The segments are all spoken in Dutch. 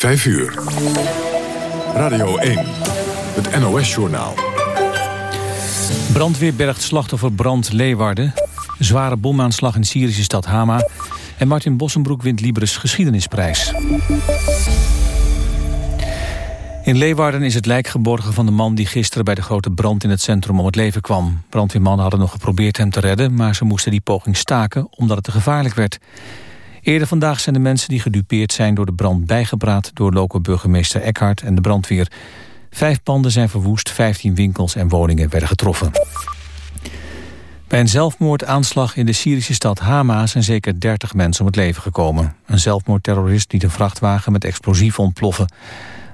5 uur. Radio 1. Het NOS-journaal. Brandweer bergt slachtoffer brand Leeuwarden. Zware bomaanslag in Syrische stad Hama. En Martin Bossenbroek wint Libres geschiedenisprijs. In Leeuwarden is het lijk geborgen van de man die gisteren bij de grote brand in het centrum om het leven kwam. Brandweermannen hadden nog geprobeerd hem te redden, maar ze moesten die poging staken omdat het te gevaarlijk werd. Eerder vandaag zijn de mensen die gedupeerd zijn door de brand bijgepraat door lokale burgemeester Eckhart en de brandweer. Vijf panden zijn verwoest, 15 winkels en woningen werden getroffen. Bij een zelfmoordaanslag in de Syrische stad Hama zijn zeker 30 mensen om het leven gekomen. Een zelfmoordterrorist liet een vrachtwagen met explosieven ontploffen.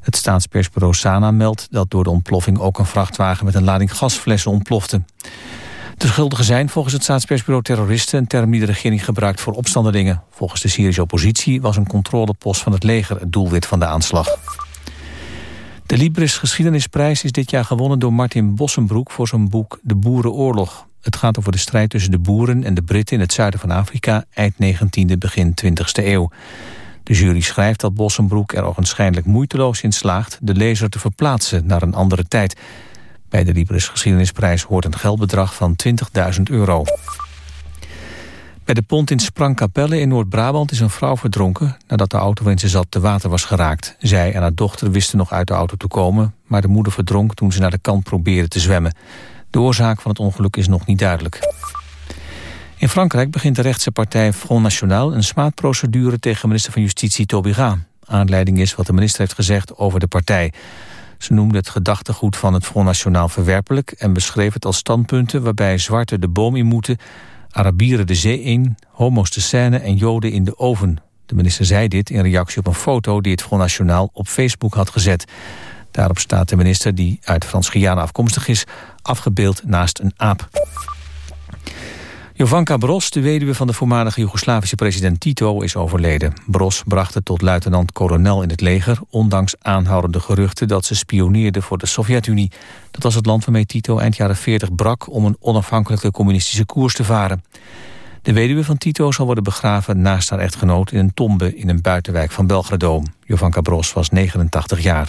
Het staatspersbureau Sana meldt dat door de ontploffing ook een vrachtwagen met een lading gasflessen ontplofte. De schuldigen zijn volgens het staatspersbureau terroristen... een term die de regering gebruikt voor opstandelingen. Volgens de Syrische oppositie was een controlepost van het leger... het doelwit van de aanslag. De Libris Geschiedenisprijs is dit jaar gewonnen door Martin Bossenbroek... voor zijn boek De Boerenoorlog. Het gaat over de strijd tussen de boeren en de Britten... in het zuiden van Afrika, eind 19e, begin 20e eeuw. De jury schrijft dat Bossenbroek er ogenschijnlijk moeiteloos in slaagt... de lezer te verplaatsen naar een andere tijd... Bij de Libris Geschiedenisprijs hoort een geldbedrag van 20.000 euro. Bij de pont in Sprangkapelle in Noord-Brabant is een vrouw verdronken... nadat de auto waarin ze zat te water was geraakt. Zij en haar dochter wisten nog uit de auto te komen... maar de moeder verdronk toen ze naar de kant probeerde te zwemmen. De oorzaak van het ongeluk is nog niet duidelijk. In Frankrijk begint de rechtse partij Front National... een smaadprocedure tegen minister van Justitie Taubira. Aanleiding is wat de minister heeft gezegd over de partij... Ze noemde het gedachtegoed van het Front Nationaal verwerpelijk... en beschreef het als standpunten waarbij zwarten de boom in moeten... Arabieren de zee in, homo's de scène en joden in de oven. De minister zei dit in reactie op een foto die het Front Nationaal op Facebook had gezet. Daarop staat de minister, die uit Frans-Guyana afkomstig is... afgebeeld naast een aap. Jovanka Bros, de weduwe van de voormalige Joegoslavische president Tito, is overleden. Bros bracht het tot luitenant-kolonel in het leger... ondanks aanhoudende geruchten dat ze spioneerde voor de Sovjet-Unie. Dat was het land waarmee Tito eind jaren 40 brak... om een onafhankelijke communistische koers te varen. De weduwe van Tito zal worden begraven naast haar echtgenoot... in een tombe in een buitenwijk van Belgrado. Jovanka Bros was 89 jaar.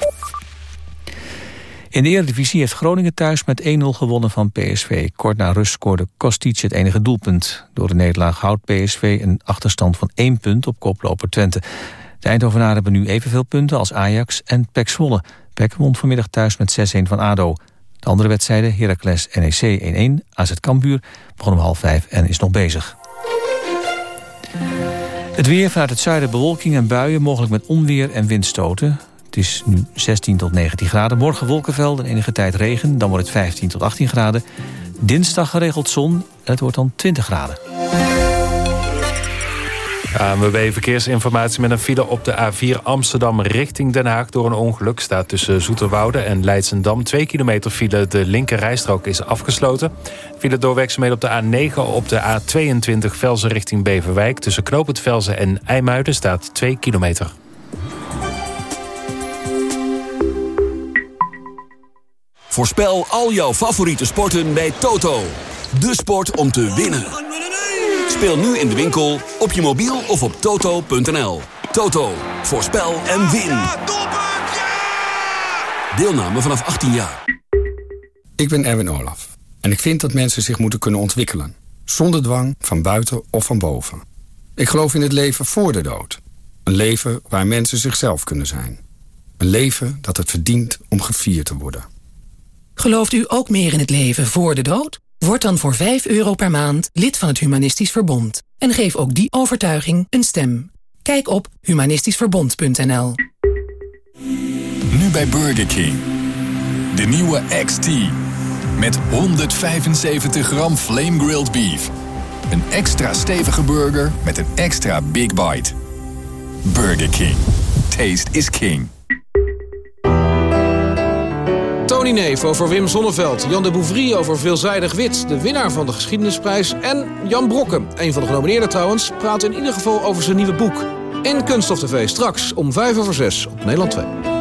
In de Eredivisie heeft Groningen thuis met 1-0 gewonnen van PSV. Kort na rust scoorde Kostic het enige doelpunt. Door de nederlaag houdt PSV een achterstand van 1 punt op koploper Twente. De Eindhovenaren hebben nu evenveel punten als Ajax en PEC Zwolle. Won vanmiddag thuis met 6-1 van ADO. De andere wedstrijden, Heracles NEC 1-1, AZ Kambuur, begon om half 5 en is nog bezig. Het weer vanuit het zuiden bewolking en buien, mogelijk met onweer en windstoten. Het is nu 16 tot 19 graden. Morgen wolkenvelden en enige tijd regen. Dan wordt het 15 tot 18 graden. Dinsdag geregeld zon. En het wordt dan 20 graden. ANWB Verkeersinformatie met een file op de A4 Amsterdam richting Den Haag... door een ongeluk staat tussen Zoeterwoude en Leidsendam. Twee kilometer file, de linker rijstrook is afgesloten. File door werkzaamheden op de A9 op de A22 Velzen richting Beverwijk... tussen Knoop Velzen en IJmuiden staat 2 kilometer. Voorspel al jouw favoriete sporten bij Toto. De sport om te winnen. Speel nu in de winkel, op je mobiel of op toto.nl. Toto, voorspel en win. Deelname vanaf 18 jaar. Ik ben Erwin Olaf. En ik vind dat mensen zich moeten kunnen ontwikkelen. Zonder dwang, van buiten of van boven. Ik geloof in het leven voor de dood. Een leven waar mensen zichzelf kunnen zijn. Een leven dat het verdient om gevierd te worden. Gelooft u ook meer in het leven voor de dood? Word dan voor 5 euro per maand lid van het Humanistisch Verbond. En geef ook die overtuiging een stem. Kijk op humanistischverbond.nl Nu bij Burger King. De nieuwe XT. Met 175 gram flame grilled beef. Een extra stevige burger met een extra big bite. Burger King. Taste is king. Tony Neef over Wim Sonneveld. Jan de Bouvrie over Veelzijdig Wit, de winnaar van de Geschiedenisprijs. En Jan Brokken, een van de genomineerden trouwens, praat in ieder geval over zijn nieuwe boek. In Kunststof TV, straks om 5 over 6 op Nederland 2.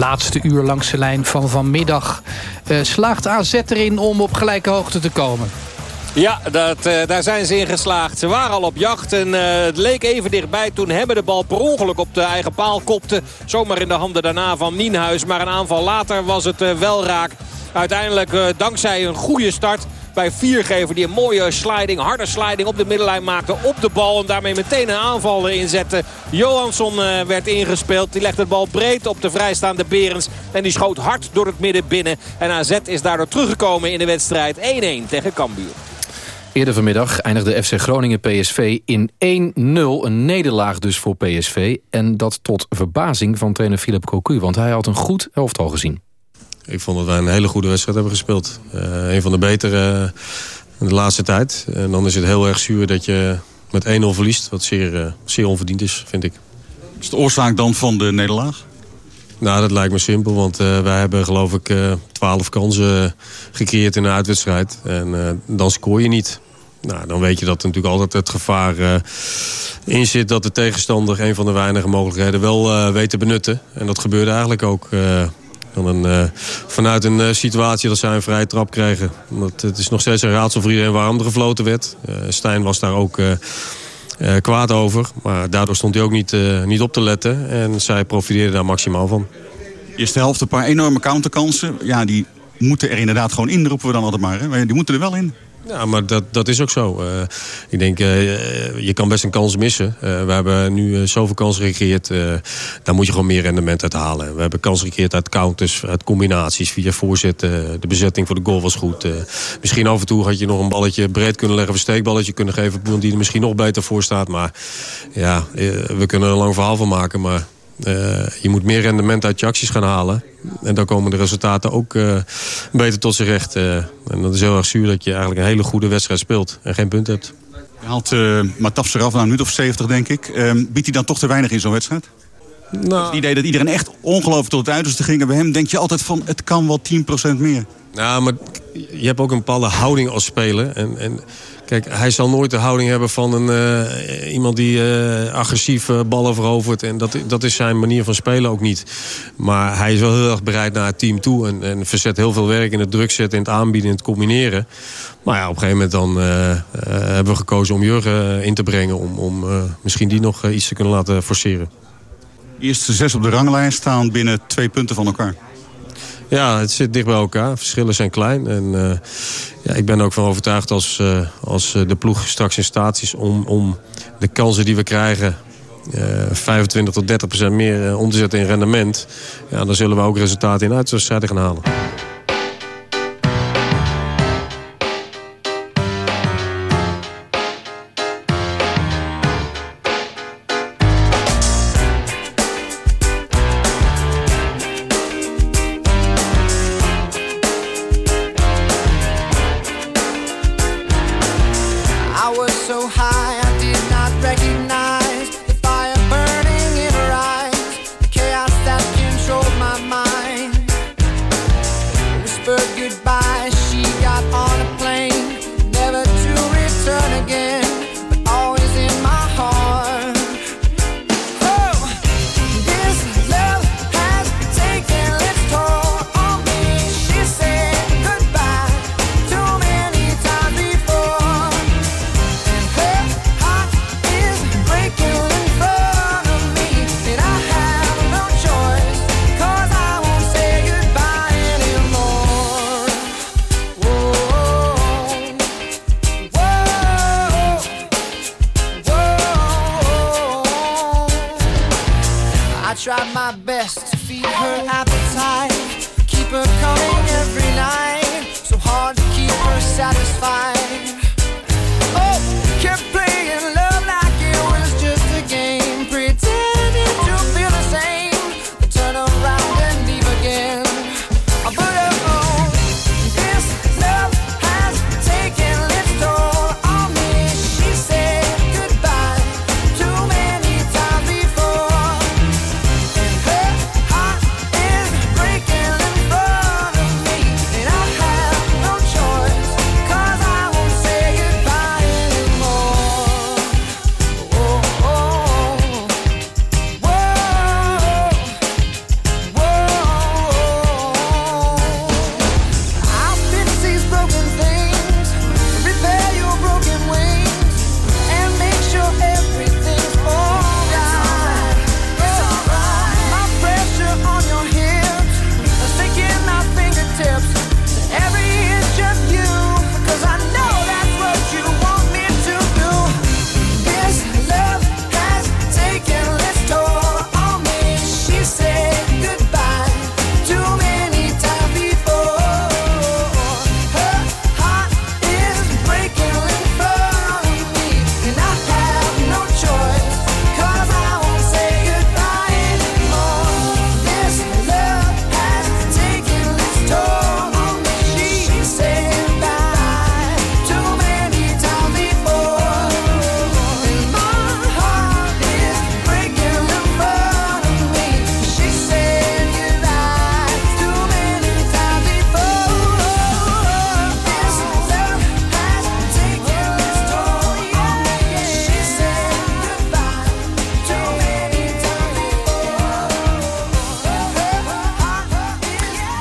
Laatste uur langs de lijn van vanmiddag. Uh, slaagt AZ erin om op gelijke hoogte te komen? Ja, dat, uh, daar zijn ze in geslaagd. Ze waren al op jacht en uh, het leek even dichtbij toen Hebben de bal per ongeluk op de eigen paal kopte. Zomaar in de handen daarna van Nienhuis. Maar een aanval later was het wel raak. Uiteindelijk dankzij een goede start bij Viergever. Die een mooie sliding, harde sliding op de middenlijn maakte op de bal. En daarmee meteen een aanval inzette. Johansson werd ingespeeld. Die legde de bal breed op de vrijstaande Berens. En die schoot hard door het midden binnen. En AZ is daardoor teruggekomen in de wedstrijd 1-1 tegen Cambuur. Eerder vanmiddag eindigde FC Groningen PSV in 1-0. Een nederlaag dus voor PSV. En dat tot verbazing van trainer Philip Cocu. Want hij had een goed elftal gezien. Ik vond dat wij een hele goede wedstrijd hebben gespeeld. Uh, een van de betere in de laatste tijd. En dan is het heel erg zuur dat je met 1-0 verliest. Wat zeer, uh, zeer onverdiend is, vind ik. Is de oorzaak dan van de nederlaag? Nou, dat lijkt me simpel. Want uh, wij hebben geloof ik uh, 12 kansen gecreëerd in een uitwedstrijd. En uh, dan scoor je niet. Nou, dan weet je dat er natuurlijk altijd het gevaar in zit... dat de tegenstander een van de weinige mogelijkheden wel weet te benutten. En dat gebeurde eigenlijk ook... Een, vanuit een situatie dat zij een vrije trap kregen. Want het is nog steeds een raadsel voor iedereen waarom er gefloten werd. Stijn was daar ook uh, kwaad over. Maar daardoor stond hij ook niet, uh, niet op te letten. En zij profiteerde daar maximaal van. Eerste helft een paar enorme counterkansen. Ja, die moeten er inderdaad gewoon in, roepen we dan altijd maar. Hè? Die moeten er wel in. Ja, maar dat, dat is ook zo. Uh, ik denk, uh, je kan best een kans missen. Uh, we hebben nu zoveel kansen gecreëerd. daar moet je gewoon meer rendement uit halen. We hebben kansen gecreëerd uit counters, uit combinaties, via voorzetten. de bezetting voor de goal was goed. misschien af en toe had je nog een balletje breed kunnen leggen... een steekballetje kunnen geven die er misschien nog beter voor staat. Maar ja, we kunnen er een lang verhaal van maken, maar... Uh, je moet meer rendement uit je acties gaan halen. En dan komen de resultaten ook uh, beter tot zijn recht. Uh, en dat is heel erg zuur dat je eigenlijk een hele goede wedstrijd speelt. En geen punt hebt. Je haalt uh, Matafs eraf na een minuut of 70 denk ik. Ehm, biedt hij dan toch te weinig in zo'n wedstrijd? Nou, het idee dat iedereen echt ongelooflijk tot het uiterste ging. En bij hem denk je altijd van het kan wel 10% meer. Nou, maar je hebt ook een bepaalde houding als speler. En, en Kijk, hij zal nooit de houding hebben van een, uh, iemand die uh, agressief uh, ballen verovert. En dat, dat is zijn manier van spelen ook niet. Maar hij is wel heel erg bereid naar het team toe. En, en verzet heel veel werk in het druk zetten, in het aanbieden, in het combineren. Maar ja, op een gegeven moment dan hebben we gekozen om Jurgen in te brengen. Om, om misschien die nog iets te kunnen laten forceren. Eerste zes op de ranglijst staan binnen twee punten van elkaar. Ja, het zit dicht bij elkaar. Verschillen zijn klein. En uh, ja, ik ben er ook van overtuigd als, uh, als de ploeg straks in staat is... om, om de kansen die we krijgen uh, 25 tot 30 procent meer om te zetten in rendement... Ja, dan zullen we ook resultaten in uitwedstrijden gaan halen. satisfied.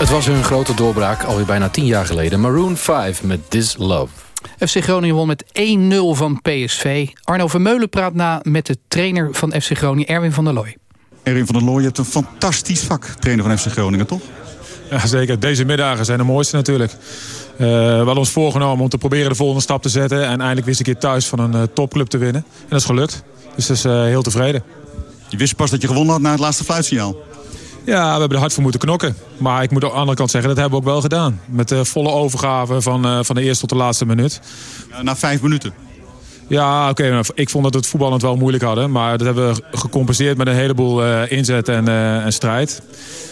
Het was hun grote doorbraak alweer bijna tien jaar geleden. Maroon 5 met This Love. FC Groningen won met 1-0 van PSV. Arno Vermeulen praat na met de trainer van FC Groningen, Erwin van der Looy. Erwin van der Looy, je hebt een fantastisch vak, trainer van FC Groningen, toch? Ja, zeker. Deze middagen zijn de mooiste natuurlijk. Uh, we hadden ons voorgenomen om te proberen de volgende stap te zetten... en eindelijk wist ik keer thuis van een uh, topclub te winnen. En dat is gelukt. Dus dat is uh, heel tevreden. Je wist pas dat je gewonnen had na het laatste fluitsignaal? Ja, we hebben er hard voor moeten knokken. Maar ik moet aan de andere kant zeggen, dat hebben we ook wel gedaan. Met de volle overgave van, van de eerste tot de laatste minuut. Ja, na vijf minuten? Ja, oké. Okay, ik vond dat we het voetbal het wel moeilijk hadden. Maar dat hebben we gecompenseerd met een heleboel uh, inzet en, uh, en strijd.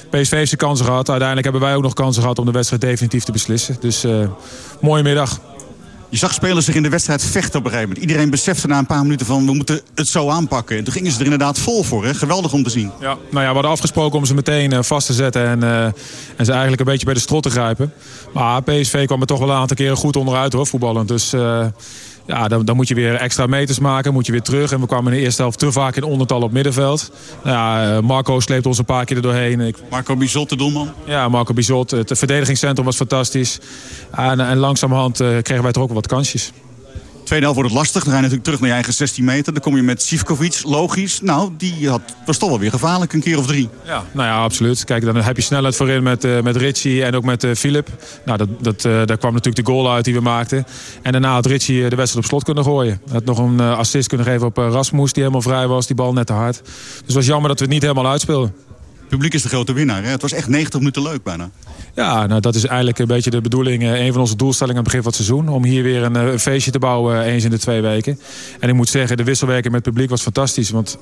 PSV heeft zijn kansen gehad. Uiteindelijk hebben wij ook nog kansen gehad om de wedstrijd definitief te beslissen. Dus uh, mooie middag. Je zag spelers zich in de wedstrijd vechten op een gegeven moment. Iedereen besefte na een paar minuten van we moeten het zo aanpakken. En toen gingen ze er inderdaad vol voor. Hè? Geweldig om te zien. Ja, nou ja, we hadden afgesproken om ze meteen vast te zetten. En, uh, en ze eigenlijk een beetje bij de strot te grijpen. Maar PSV kwam er toch wel een aantal keren goed onderuit hoor, voetballend. Dus... Uh, ja, dan, dan, moet je weer extra meters maken, moet je weer terug. En we kwamen in de eerste helft te vaak in ondertal op middenveld. Nou ja, Marco sleept ons een paar keer er doorheen. Ik... Marco Bizot, de doelman? Ja, Marco Bizot. Het verdedigingscentrum was fantastisch. En, en langzamerhand uh, kregen wij toch ook wat kansjes. Tweede helft wordt het lastig. Dan ga je natuurlijk terug naar je eigen 16 meter. Dan kom je met Sivkovic, logisch. Nou, die had, was toch wel weer gevaarlijk, een keer of drie. Ja, nou ja, absoluut. Kijk, dan heb je snelheid voorin met, uh, met Ritchie en ook met uh, Philip. Nou, dat, dat, uh, daar kwam natuurlijk de goal uit die we maakten. En daarna had Ritchie de wedstrijd op slot kunnen gooien. Had nog een assist kunnen geven op Rasmus, die helemaal vrij was. Die bal net te hard. Dus het was jammer dat we het niet helemaal uitspeelden. Het publiek is de grote winnaar. Hè? Het was echt 90 minuten leuk bijna. Ja, nou, dat is eigenlijk een beetje de bedoeling. Een van onze doelstellingen aan het begin van het seizoen. Om hier weer een, een feestje te bouwen eens in de twee weken. En ik moet zeggen, de wisselwerking met het publiek was fantastisch. Want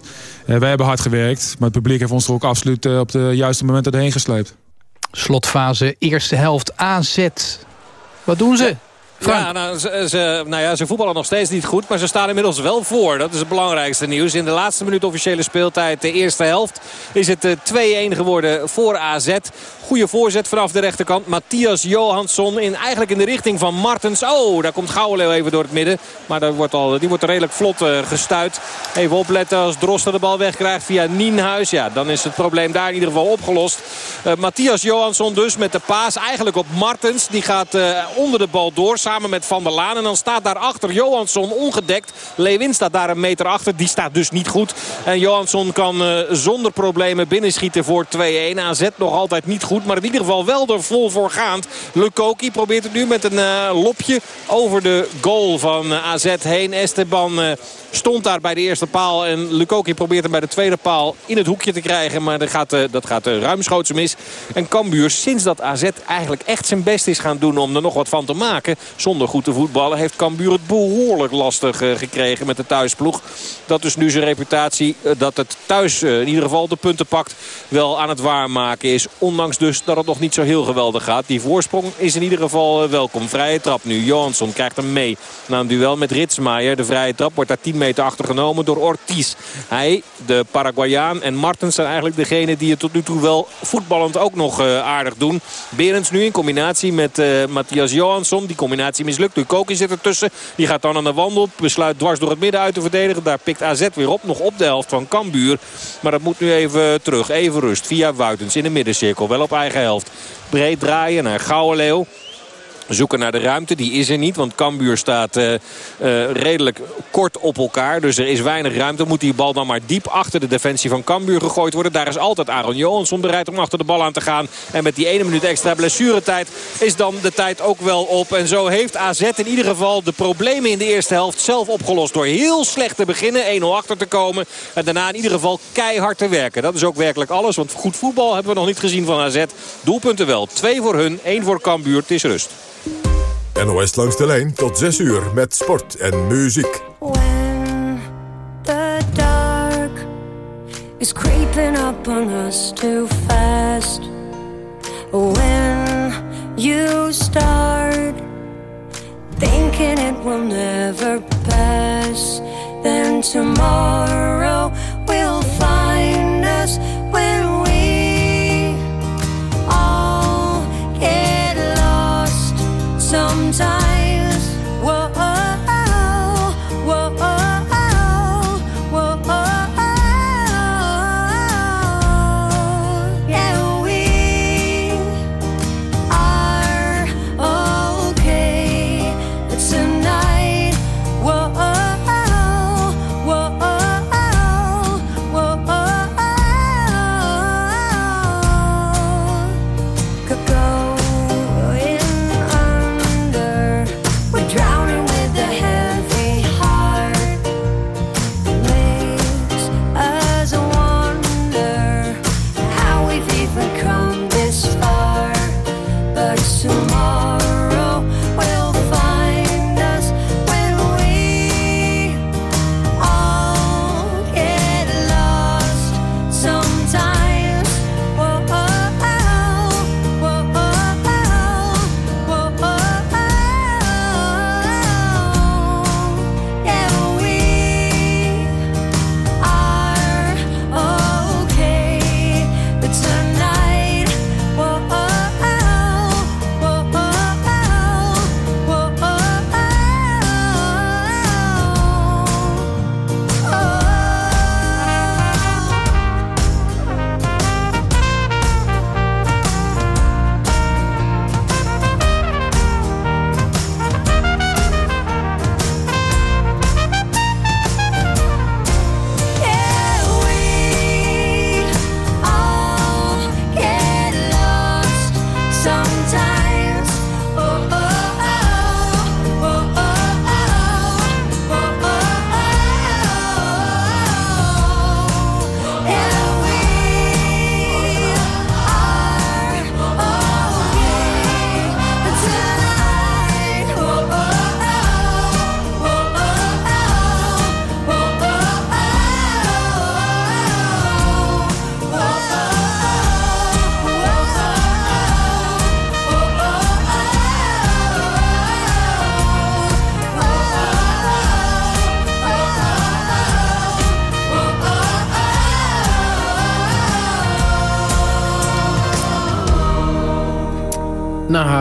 wij hebben hard gewerkt. Maar het publiek heeft ons er ook absoluut op de juiste momenten erheen gesleept. Slotfase, eerste helft AZ. Wat doen ze? Ja, nou, ze, ze, nou ja, ze voetballen nog steeds niet goed. Maar ze staan inmiddels wel voor. Dat is het belangrijkste nieuws. In de laatste minuut officiële speeltijd, de eerste helft, is het 2-1 geworden voor AZ. Goede voorzet vanaf de rechterkant. Matthias Johansson in, eigenlijk in de richting van Martens. Oh, daar komt Gouwenleeuw even door het midden. Maar dat wordt al, die wordt redelijk vlot uh, gestuit. Even opletten als Droster de bal wegkrijgt via Nienhuis. Ja, dan is het probleem daar in ieder geval opgelost. Uh, Matthias Johansson dus met de paas eigenlijk op Martens. Die gaat uh, onder de bal door samen met Van der Laan. En dan staat daar achter Johansson ongedekt. Lewin staat daar een meter achter. Die staat dus niet goed. En Johansson kan zonder problemen binnenschieten voor 2-1. AZ nog altijd niet goed. Maar in ieder geval wel er vol voor gaand. Lukoki probeert het nu met een uh, lopje over de goal van uh, AZ heen. Esteban uh, stond daar bij de eerste paal. En Lukoki probeert hem bij de tweede paal in het hoekje te krijgen. Maar dat gaat, dat gaat ruimschoots mis. En Cambuur, sinds dat AZ eigenlijk echt zijn best is gaan doen om er nog wat van te maken. Zonder goed te voetballen heeft Cambuur het behoorlijk lastig gekregen met de thuisploeg. Dat is nu zijn reputatie dat het thuis in ieder geval de punten pakt. Wel aan het waarmaken is. Ondanks dus dat het nog niet zo heel geweldig gaat. Die voorsprong is in ieder geval welkom. Vrije trap nu. Johansson krijgt hem mee. Na een duel met Ritsmaier. De vrije trap wordt daar 10 meter achter genomen door Ortiz. Hij, de Paraguayaan en Martens zijn eigenlijk degene die het tot nu toe wel voetballend ook nog uh, aardig doen. Berends nu in combinatie met uh, Matthias Johansson. Die combinatie mislukt. Dukoki zit ertussen. Die gaat dan aan de wandel. Besluit dwars door het midden uit te verdedigen. Daar pikt AZ weer op. Nog op de helft van Cambuur. Maar dat moet nu even terug. Even rust. Via Wuitens in de middencirkel. Wel op eigen helft. Breed draaien naar Gouwenleeuw. Zoeken naar de ruimte, die is er niet. Want Cambuur staat uh, uh, redelijk kort op elkaar. Dus er is weinig ruimte. Moet die bal dan maar diep achter de defensie van Cambuur gegooid worden. Daar is altijd Aaron Johansson bereid om achter de bal aan te gaan. En met die ene minuut extra blessuretijd is dan de tijd ook wel op. En zo heeft AZ in ieder geval de problemen in de eerste helft zelf opgelost. Door heel slecht te beginnen, 1-0 achter te komen. En daarna in ieder geval keihard te werken. Dat is ook werkelijk alles. Want goed voetbal hebben we nog niet gezien van AZ. Doelpunten wel. Twee voor hun, één voor Cambuur. Het is rust. NOS langs de lijn tot 6 uur met sport en muziek. When the dark is creeping up on us too fast. When you start thinking it will never pass. Then tomorrow will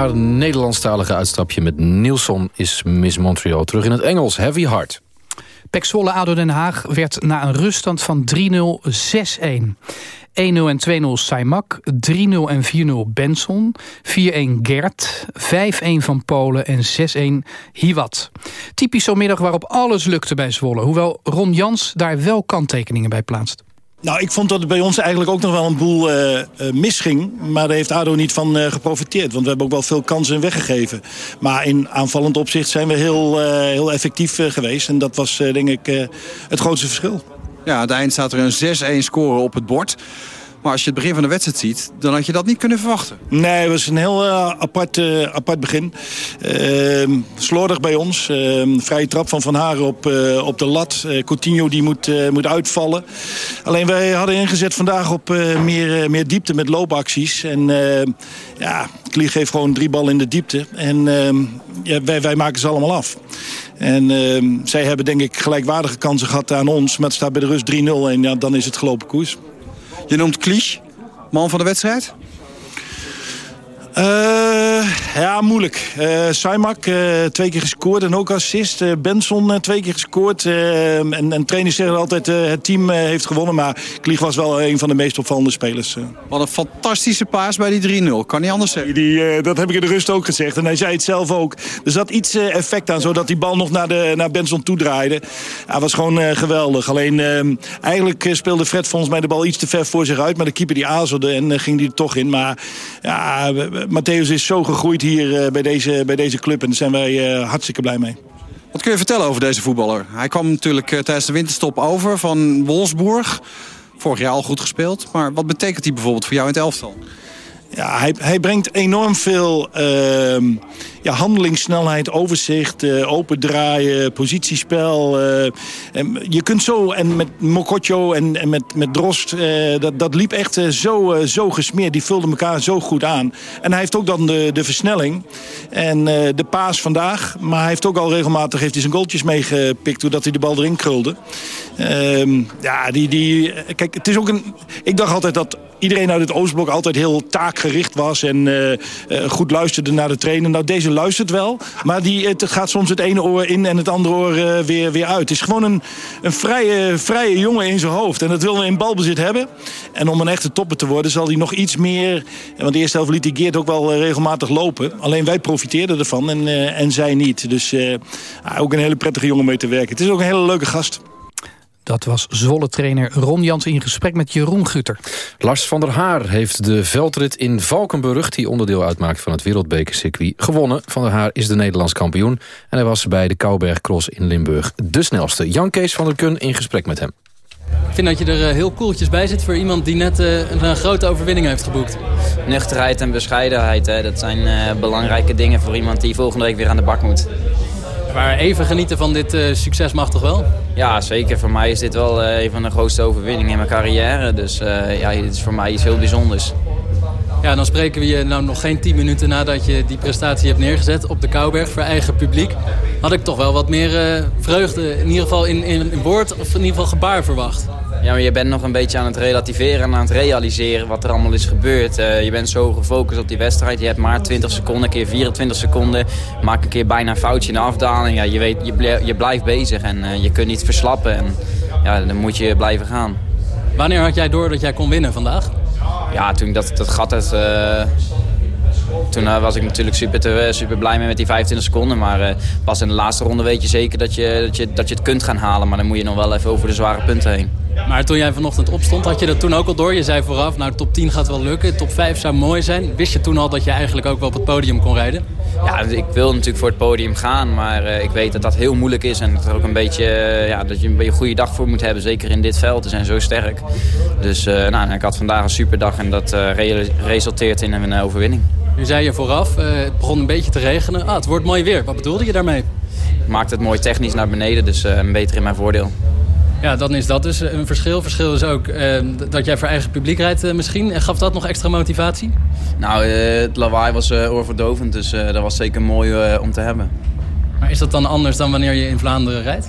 haar Nederlandstalige uitstapje met Nilsson is Miss Montreal terug in het Engels. Heavy Heart. Pek Zwolle ADO Den Haag werd na een ruststand van 3-0 6-1. 1-0 en 2-0 Saimak, 3-0 en 4-0 Benson, 4-1 Gert, 5-1 van Polen en 6-1 Hiwat. Typisch zo'n middag waarop alles lukte bij Zwolle, hoewel Ron Jans daar wel kanttekeningen bij plaatst. Nou, ik vond dat het bij ons eigenlijk ook nog wel een boel uh, misging. Maar daar heeft ADO niet van uh, geprofiteerd. Want we hebben ook wel veel kansen weggegeven. Maar in aanvallend opzicht zijn we heel, heel effectief geweest. En dat was denk ik het grootste verschil. Ja, aan het eind staat er een 6-1 score op het bord. Maar als je het begin van de wedstrijd ziet, dan had je dat niet kunnen verwachten. Nee, het was een heel uh, apart, uh, apart begin. Uh, slordig bij ons. Ehm, vrije trap van Van Haren op, eh, op de lat. Coutinho die moet, moet uitvallen. Alleen wij hadden ingezet vandaag op meer, meer diepte met loopacties. En ja, Klieg geeft gewoon drie ballen in de diepte. En ehm, ja, wij, wij maken ze allemaal af. En zij hebben denk ik gelijkwaardige kansen gehad aan ons. Maar het staat bij de rust 3-0 en ja, dan is het gelopen koers. Je noemt Klisch, man van de wedstrijd? Uh, ja, moeilijk. Uh, Saimak uh, twee keer gescoord en ook assist. Benson twee keer gescoord. en, en trainers zeggen altijd het team heeft gewonnen. Maar Klieg was wel een van de meest opvallende spelers. Wat een fantastische paas bij die 3-0. Kan niet anders zeggen. Die, dat heb ik in de rust ook gezegd. En hij zei het zelf ook. Er zat iets effect aan, zodat die bal nog naar, de, naar Benson toe draaide. Hij was gewoon geweldig. Alleen eigenlijk speelde Fred volgens mij de bal iets te ver voor zich uit. Maar de keeper die aarzelde en ging die er toch in. Maar ja Matthäus is zo gegroeid hier eh, bij, deze, bij deze club. En daar zijn wij eh, hartstikke blij mee. Wat kun je vertellen over deze voetballer? Hij kwam natuurlijk eh, tijdens de winterstop over van Wolfsburg. Vorig jaar al goed gespeeld. Maar wat betekent hij bijvoorbeeld voor jou in het elftal? Ja, hij, hij brengt enorm veel uh, ja, handelingssnelheid, overzicht, uh, open draaien, positiespel. Uh, en je kunt zo, en met Mokotjo en, en met, met Drost, uh, dat, dat liep echt zo, zo gesmeerd. Die vulden elkaar zo goed aan. En hij heeft ook dan de, de versnelling en de paas vandaag. Maar hij heeft ook al regelmatig heeft hij zijn goaltjes meegepikt, doordat hij de bal erin krulde. Ehm, ja, die, die, kijk, het is ook een... Ik dacht altijd dat iedereen uit het Oostblok altijd heel taakgericht was... en goed luisterde naar de trainer. Nou, deze luistert wel. Maar die, het gaat soms het ene oor in en het andere oor uh, weer, weer uit. Het is gewoon een, een vrije, vrije jongen in zijn hoofd. En dat wil hij in balbezit hebben. En om een echte topper te worden zal hij nog iets meer... Want de eerste helft liet die Geert ook wel regelmatig lopen. Alleen wij profiteerden ervan en, en zij niet. Dus ook een hele prettige jongen mee te werken. Het is ook een hele leuke gast. Dat was Zwolle-trainer Ron Jans in gesprek met Jeroen Gutter. Lars van der Haar heeft de veldrit in Valkenburg... die onderdeel uitmaakt van het wereldbekercircuit, gewonnen. Van der Haar is de Nederlands kampioen. En hij was bij de Kouberg Cross in Limburg de snelste. Jan Kees van der Kun in gesprek met hem. Ik vind dat je er eh, heel koeltjes bij zit voor iemand die net eh, een grote overwinning heeft geboekt. Nuchterheid en bescheidenheid, hè. dat zijn uh, belangrijke dingen voor iemand die volgende week weer aan de bak moet. Maar even genieten van dit uh, succes mag toch wel? Ja, zeker. Voor mij is dit wel uh, een van de grootste overwinningen in mijn carrière. Dus uh, ja, dit is voor mij iets heel bijzonders. Ja, dan spreken we je nou nog geen 10 minuten nadat je die prestatie hebt neergezet op de Kouberg voor eigen publiek. Had ik toch wel wat meer vreugde, in ieder geval in, in, in woord of in ieder geval gebaar verwacht. Ja, maar je bent nog een beetje aan het relativeren en aan het realiseren wat er allemaal is gebeurd. Uh, je bent zo gefocust op die wedstrijd. Je hebt maar 20 seconden, keer 24 seconden. Maak een keer bijna een foutje in de afdaling. Ja, je, weet, je, je blijft bezig en uh, je kunt niet verslappen. En ja, dan moet je blijven gaan. Wanneer had jij door dat jij kon winnen vandaag? Ja, toen dat, dat gat het... Toen uh, was ik natuurlijk super, te, super blij mee met die 25 seconden. Maar uh, pas in de laatste ronde weet je zeker dat je, dat, je, dat je het kunt gaan halen. Maar dan moet je nog wel even over de zware punten heen. Maar toen jij vanochtend opstond, had je dat toen ook al door? Je zei vooraf, nou top 10 gaat wel lukken, top 5 zou mooi zijn. Wist je toen al dat je eigenlijk ook wel op het podium kon rijden? Ja, ik wil natuurlijk voor het podium gaan, maar uh, ik weet dat dat heel moeilijk is. En dat, er ook een beetje, uh, ja, dat je een beetje een goede dag voor moet hebben, zeker in dit veld. Ze zijn zo sterk. Dus uh, nou, ik had vandaag een superdag en dat re resulteert in een overwinning. Nu zei je vooraf, het begon een beetje te regenen. Ah, het wordt mooi weer. Wat bedoelde je daarmee? Maakt het mooi technisch naar beneden, dus een beter in mijn voordeel. Ja, dan is dat dus een verschil. Verschil is ook uh, dat jij voor eigen publiek rijdt uh, misschien. En gaf dat nog extra motivatie? Nou, uh, het lawaai was oorverdovend, dus dat was zeker mooi om te hebben. Maar is dat dan anders dan wanneer je in Vlaanderen rijdt?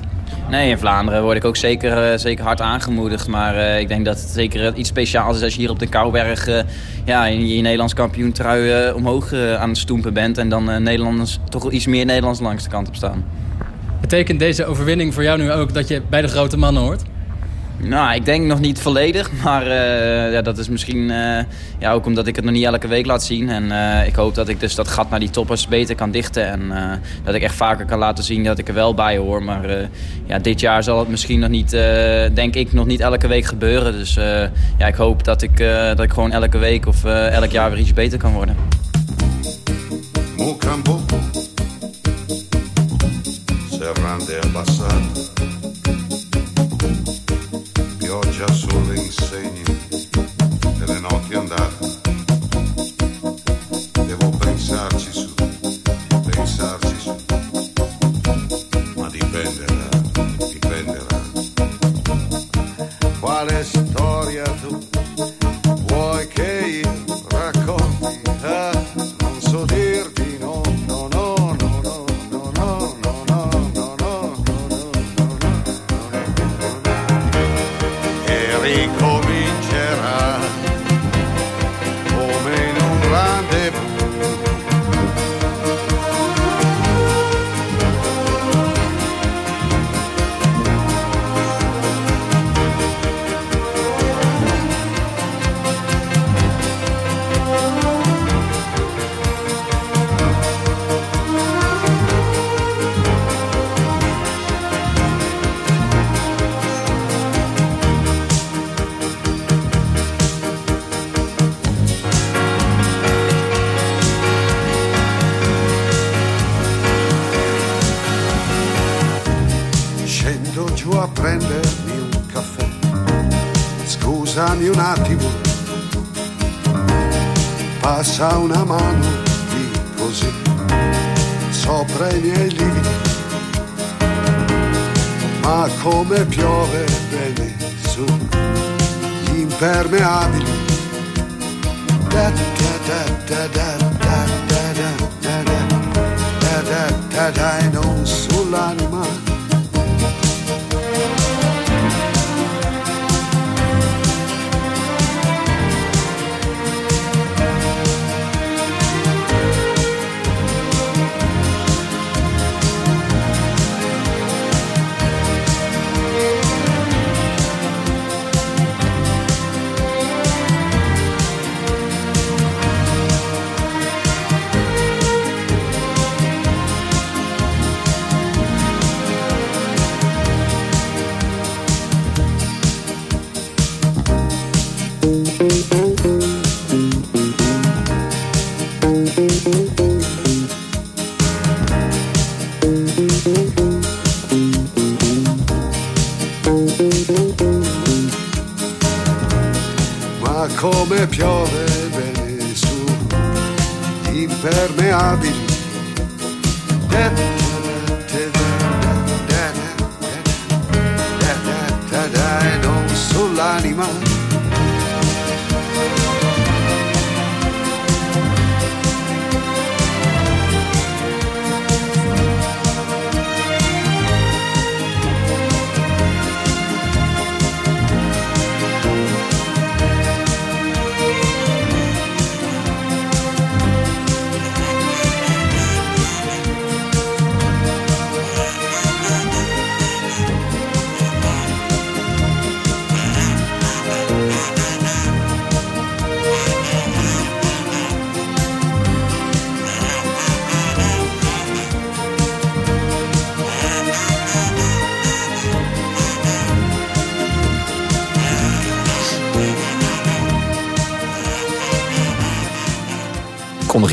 Nee, in Vlaanderen word ik ook zeker, uh, zeker hard aangemoedigd. Maar uh, ik denk dat het zeker iets speciaals is als je hier op de Kouberg... Uh, ja, in je Nederlands kampioentrui omhoog aan het stoempen bent... en dan Nederlanders, toch iets meer Nederlands langs de kant op staan. Betekent deze overwinning voor jou nu ook dat je bij de grote mannen hoort? Nou, ik denk nog niet volledig. Maar uh, ja, dat is misschien uh, ja, ook omdat ik het nog niet elke week laat zien. En uh, ik hoop dat ik dus dat gat naar die toppers beter kan dichten. En dat ik echt vaker kan laten zien dat ik er wel bij hoor. Maar ja, dit jaar zal het misschien nog niet, denk ik, nog niet elke week gebeuren. Dus ja, ik hoop dat ik, dat ik gewoon elke week of elk jaar weer iets beter kan worden. Serrande ceasul în senin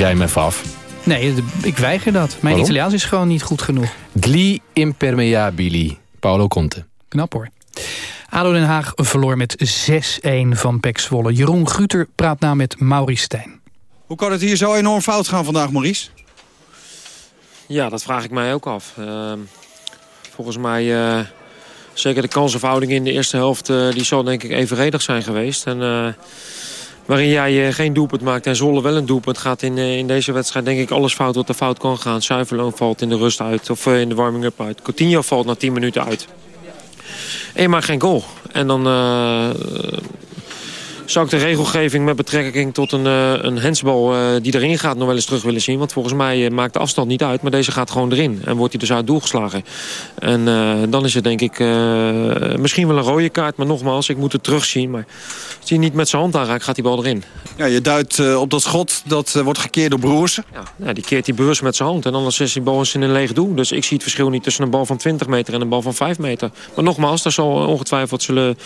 jij hem even af. Nee, ik weiger dat. Mijn Waarom? Italiaans is gewoon niet goed genoeg. Gli impermeabili. Paolo Conte. Knap hoor. ADO Den Haag verloor met 6-1 van PEC Zwolle. Jeroen Guter praat na met Maurice Stijn. Hoe kan het hier zo enorm fout gaan vandaag, Maurice? Ja, dat vraag ik mij ook af. Ehm, volgens mij, eh, zeker de kansenverhouding in de eerste helft... eh, die zal denk ik evenredig zijn geweest. En eh, waarin jij geen doelpunt maakt en Zolle wel een doelpunt... gaat in, in deze wedstrijd denk ik alles fout wat er fout kan gaan. Zuiverloon valt in de rust uit of in de warming-up uit. Coutinho valt na 10 minuten uit. En je maakt geen goal. En dan zou ik de regelgeving met betrekking tot een, uh, een hensbal uh, die erin gaat nog wel eens terug willen zien. Want volgens mij uh, maakt de afstand niet uit, maar deze gaat gewoon erin. En wordt hij dus uit doel geslagen. En dan is het denk ik misschien wel een rode kaart. Maar nogmaals, ik moet het terugzien. Maar als hij niet met zijn hand aanraakt, gaat die bal erin. Ja, je duidt op dat schot, dat wordt gekeerd door Broersen. Ja, die keert hij bewust met zijn hand. En anders is die bal eens in een leeg doel. Dus ik zie het verschil niet tussen een bal van 20 meter en een bal van 5 meter. Maar nogmaals, daar zal ongetwijfeld zullen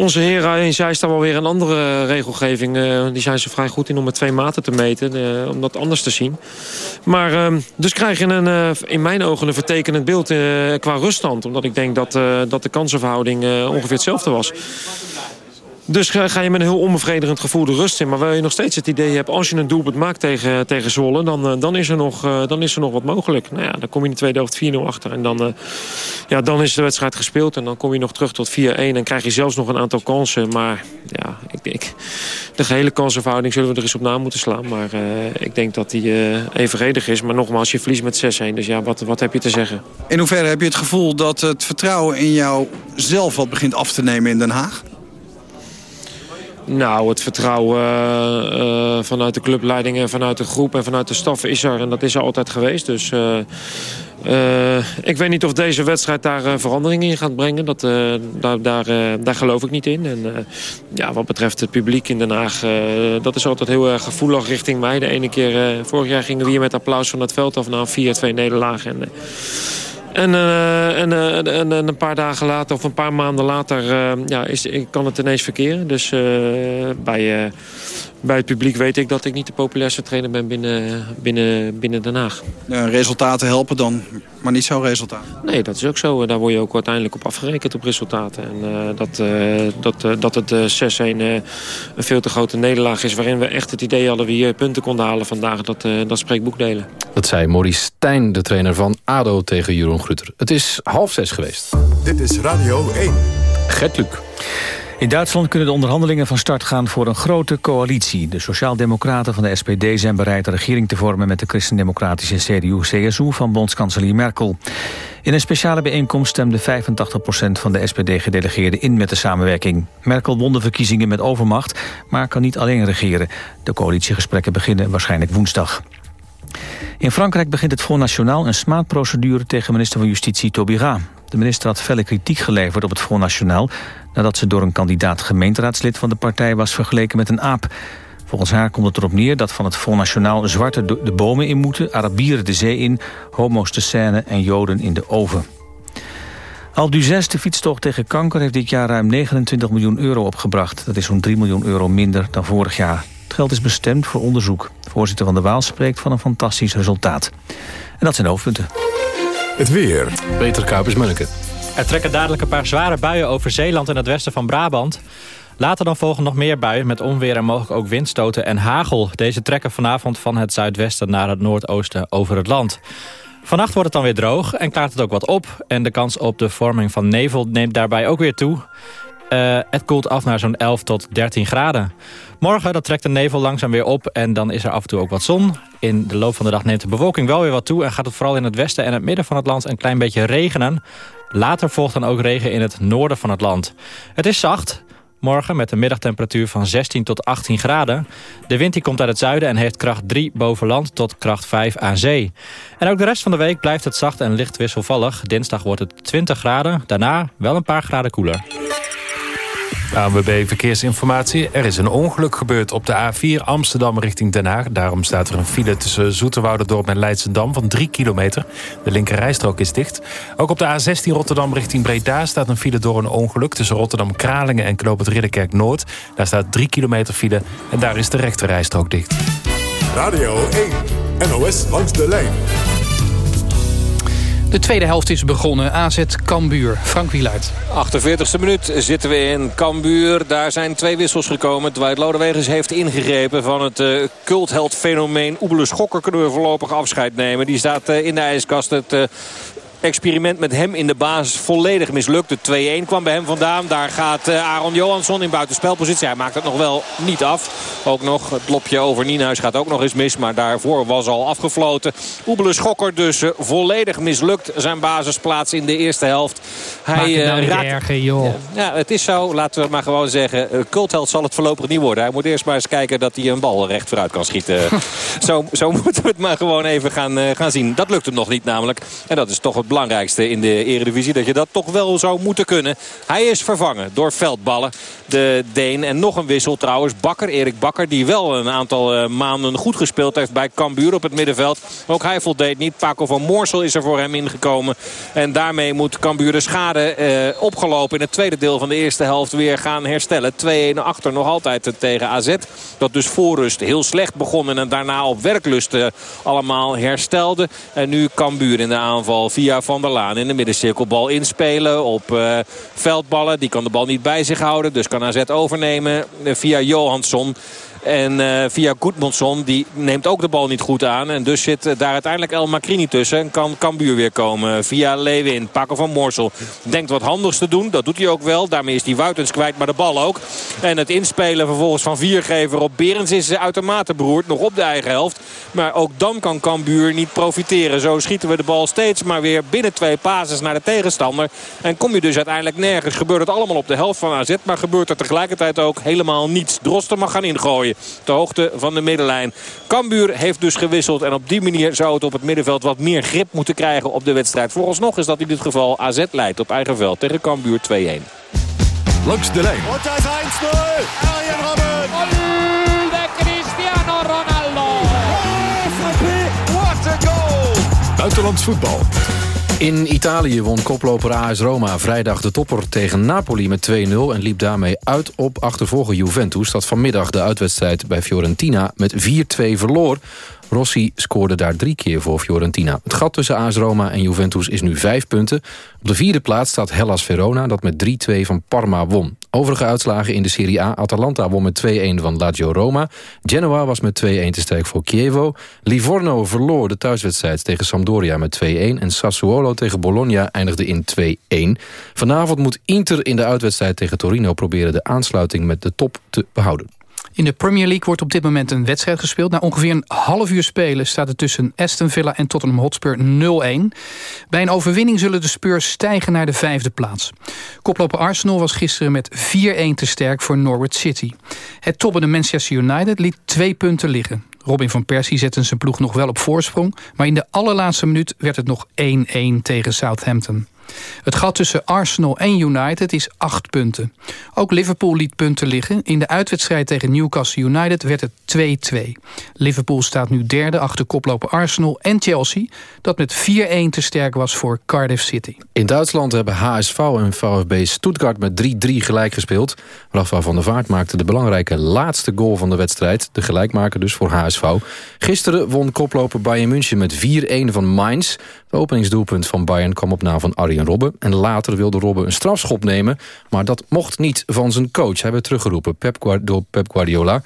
onze heren in zij staan wel weer een andere regelgeving. Uh, die zijn ze vrij goed in om met twee maten te meten. Uh, om dat anders te zien. Maar uh, dus krijg je een, in mijn ogen een vertekenend beeld qua ruststand. Omdat ik denk dat, dat de kansenverhouding ongeveer hetzelfde was. Dus ga je met een heel onbevredigend gevoel de rust in. Maar waar je nog steeds het idee hebt... als je een doelpunt maakt tegen, tegen Zwolle... Dan, eh, dan, is er nog, eh, dan is er nog wat mogelijk. Nou ja, dan kom je in de tweede helft 4-0 achter. En dan, uh, ja, dan is de wedstrijd gespeeld. En dan kom je nog terug tot 4-1. En krijg je zelfs nog een aantal kansen. Maar ja, ik, de gehele kansenverhouding zullen we er eens op na moeten slaan. Maar ik denk dat die evenredig is. Maar nogmaals, je verliest met 6-1. Dus ja, wat, wat heb je te zeggen? In hoeverre heb je het gevoel dat het vertrouwen in jou zelf wat begint af te nemen in Den Haag? Nou, het vertrouwen uh, vanuit de clubleiding en vanuit de groep en vanuit de staf is er. En dat is er altijd geweest. Dus uh, ik weet niet of deze wedstrijd daar verandering in gaat brengen. Dat, daar, daar, daar geloof ik niet in. En ja, wat betreft het publiek in Den Haag, dat is altijd heel erg gevoelig richting mij. De ene keer, vorig jaar gingen we hier met applaus van het veld af na 4-2 nederlagen. En, en, uh, en, uh, en, een paar dagen later of een paar maanden later ja, is, kan het ineens verkeren. Dus bij, bij het publiek weet ik dat ik niet de populairste trainer ben binnen, binnen, binnen Den Haag. Ja, resultaten helpen dan, maar niet zo resultaten? Nee, dat is ook zo. Daar word je ook uiteindelijk op afgerekend op resultaten. En dat, dat, dat het 6-1 een veel te grote nederlaag is... waarin we echt het idee hadden we hier punten konden halen vandaag... dat, dat spreekt boekdelen. Dat zei Maurice Stijn, de trainer van ADO tegen Jeroen Grutter. Het is half zes geweest. Dit is Radio 1. Gert Luc. In Duitsland kunnen de onderhandelingen van start gaan voor een grote coalitie. De Sociaaldemocraten van de SPD zijn bereid de regering te vormen... met de christendemocratische CDU-CSU van bondskanselier Merkel. In een speciale bijeenkomst stemde 85% van de SPD-gedelegeerden in met de samenwerking. Merkel won de verkiezingen met overmacht, maar kan niet alleen regeren. De coalitiegesprekken beginnen waarschijnlijk woensdag. In Frankrijk begint het Front National een smaadprocedure tegen minister van Justitie Taubira. De minister had felle kritiek geleverd op het Front National... nadat ze door een kandidaat gemeenteraadslid van de partij was vergeleken met een aap. Volgens haar komt het erop neer dat van het Front National zwarte de bomen in moeten... Arabieren de zee in, homo's de scène en joden in de oven. Al du de fietstocht tegen kanker, heeft dit jaar ruim 29 miljoen euro opgebracht. Dat is zo'n 3 miljoen euro minder dan vorig jaar. Het geld is bestemd voor onderzoek. voorzitter van de Waal spreekt van een fantastisch resultaat. En dat zijn de hoofdpunten. Het weer. Peter Kuipers-Munneke. Er trekken dadelijk een paar zware buien over Zeeland en het westen van Brabant. Later dan volgen nog meer buien met onweer en mogelijk ook windstoten en hagel. Deze trekken vanavond van het zuidwesten naar het noordoosten over het land. Vannacht wordt het dan weer droog en klaart het ook wat op. En de kans op de vorming van nevel neemt daarbij ook weer toe. Uh, het koelt af naar zo'n 11 tot 13 graden. Morgen dat trekt de nevel langzaam weer op en dan is er af en toe ook wat zon. In de loop van de dag neemt de bewolking wel weer wat toe... en gaat het vooral in het westen en het midden van het land een klein beetje regenen. Later volgt dan ook regen in het noorden van het land. Het is zacht, morgen met een middagtemperatuur van 16 tot 18 graden. De wind die komt uit het zuiden en heeft kracht 3 boven land tot kracht 5 aan zee. En ook de rest van de week blijft het zacht en licht wisselvallig. Dinsdag wordt het 20 graden, daarna wel een paar graden koeler. ANWB Verkeersinformatie. Er is een ongeluk gebeurd op de A4 Amsterdam richting Den Haag. Daarom staat er een file tussen Zoeterwouderdorp en Leidsendam van 3 kilometer. De linkerrijstrook is dicht. Ook op de A16 Rotterdam richting Breda staat een file door een ongeluk... tussen Rotterdam-Kralingen en Knoop het Ridderkerk Noord. Daar staat 3 kilometer file en daar is de rechterrijstrook dicht. Radio 1, NOS langs de lijn. De tweede helft is begonnen. AZ Cambuur. Frank Wieluid. 48e minuut zitten we in Cambuur. Daar zijn twee wissels gekomen. Dwight Lodewegens heeft ingegrepen van het uh, cultheldfenomeen. Oebele Schokker kunnen we voorlopig afscheid nemen. Die staat uh, in de ijskast. Het uh, experiment met hem in de basis volledig mislukt. De 2-1 kwam bij hem vandaan. Daar gaat uh, Aaron Johansson in buitenspelpositie. Hij maakt het nog wel niet af. Ook nog het lopje over Nienhuis gaat ook nog eens mis. Maar daarvoor was al afgefloten. Oebele Schokker dus uh, volledig mislukt zijn basisplaats in de eerste helft. Hij nou raakt... erger, joh. Ja, het is zo. Laten we maar gewoon zeggen. Kultheld zal het voorlopig niet worden. Hij moet eerst maar eens kijken dat hij een bal recht vooruit kan schieten. zo, zo moeten we het maar gewoon even gaan, gaan zien. Dat lukt hem nog niet namelijk. En dat is toch het belangrijkste in de eredivisie. Dat je dat toch wel zou moeten kunnen. Hij is vervangen door veldballen. De Deen. En nog een wissel trouwens. Bakker, Erik Bakker. Die wel een aantal uh, maanden goed gespeeld heeft bij Cambuur op het middenveld. Ook hij voldeed niet. Paco van Moorsel is er voor hem ingekomen. En daarmee moet Cambuur de schade uh, opgelopen in het tweede deel van de eerste helft weer gaan herstellen. 2-1 achter nog altijd tegen AZ. Dat dus voorrust heel slecht begonnen en daarna op werklust allemaal herstelde. En nu Cambuur in de aanval via Van der Laan in de middencirkelbal inspelen op uh, veldballen. Die kan de bal niet bij zich houden. Dus kan AZ overnemen via Johansson. En uh, via Goedmondson, die neemt ook de bal niet goed aan. En dus zit uh, daar uiteindelijk El Macrini tussen. En kan Cambuur weer komen via Lewin. Pakken van Morsel denkt wat handigs te doen. Dat doet hij ook wel. Daarmee is hij Wuitens kwijt, maar de bal ook. En het inspelen vervolgens van Viergever op Berends is uitermate beroerd. Nog op de eigen helft. Maar ook dan kan Cambuur niet profiteren. Zo schieten we de bal steeds maar weer binnen twee pases naar de tegenstander. En kom je dus uiteindelijk nergens. Gebeurt het allemaal op de helft van AZ. Maar gebeurt er tegelijkertijd ook helemaal niets. Drosten mag gaan ingooien gooien. De hoogte van de middenlijn. Cambuur heeft dus gewisseld. En op die manier zou het op het middenveld wat meer grip moeten krijgen op de wedstrijd. Vooralsnog is dat in dit geval AZ leidt op eigen veld tegen Cambuur 2-1. Langs de lijn. Ist 1-0. Arjen Robben. Der Cristiano Ronaldo. Oh, what a goal. Buitenlands voetbal. In Italië won koploper AS Roma vrijdag de topper tegen Napoli met 2-0... en liep daarmee uit op achtervolger Juventus... dat vanmiddag de uitwedstrijd bij Fiorentina met 4-2 verloor. Rossi scoorde daar drie keer voor Fiorentina. Het gat tussen AS Roma en Juventus is nu vijf punten. Op de vierde plaats staat Hellas Verona, dat met 3-2 van Parma won. Overige uitslagen in de Serie A. Atalanta won met 2-1 van Lazio Roma. Genoa was met 2-1 te sterk voor Chievo. Livorno verloor de thuiswedstrijd tegen Sampdoria met 2-1. En Sassuolo tegen Bologna eindigde in 2-1. Vanavond moet Inter in de uitwedstrijd tegen Torino... proberen de aansluiting met de top te behouden. In de Premier League wordt op dit moment een wedstrijd gespeeld. Na ongeveer een half uur spelen staat het tussen Aston Villa en Tottenham Hotspur 0-1. Bij een overwinning zullen de Spurs stijgen naar de vijfde plaats. Koploper Arsenal was gisteren met 4-1 te sterk voor Norwich City. Het toppende Manchester United liet twee punten liggen. Robin van Persie zette zijn ploeg nog wel op voorsprong... maar in de allerlaatste minuut werd het nog 1-1 tegen Southampton. Het gat tussen Arsenal en United is acht punten. Ook Liverpool liet punten liggen. In de uitwedstrijd tegen Newcastle United werd het 2-2. Liverpool staat nu derde achter koploper Arsenal en Chelsea... dat met 4-1 te sterk was voor Cardiff City. In Duitsland hebben HSV en VfB Stuttgart met 3-3 gelijk gespeeld. Rafa van der Vaart maakte de belangrijke laatste goal van de wedstrijd. De gelijkmaker dus voor HSV. Gisteren won koploper Bayern München met 4-1 van Mainz. Het openingsdoelpunt van Bayern kwam op naam van Arjen Robben. En later wilde Robben een strafschop nemen. Maar dat mocht niet van zijn coach. Werd teruggeroepen door Pep Guardiola.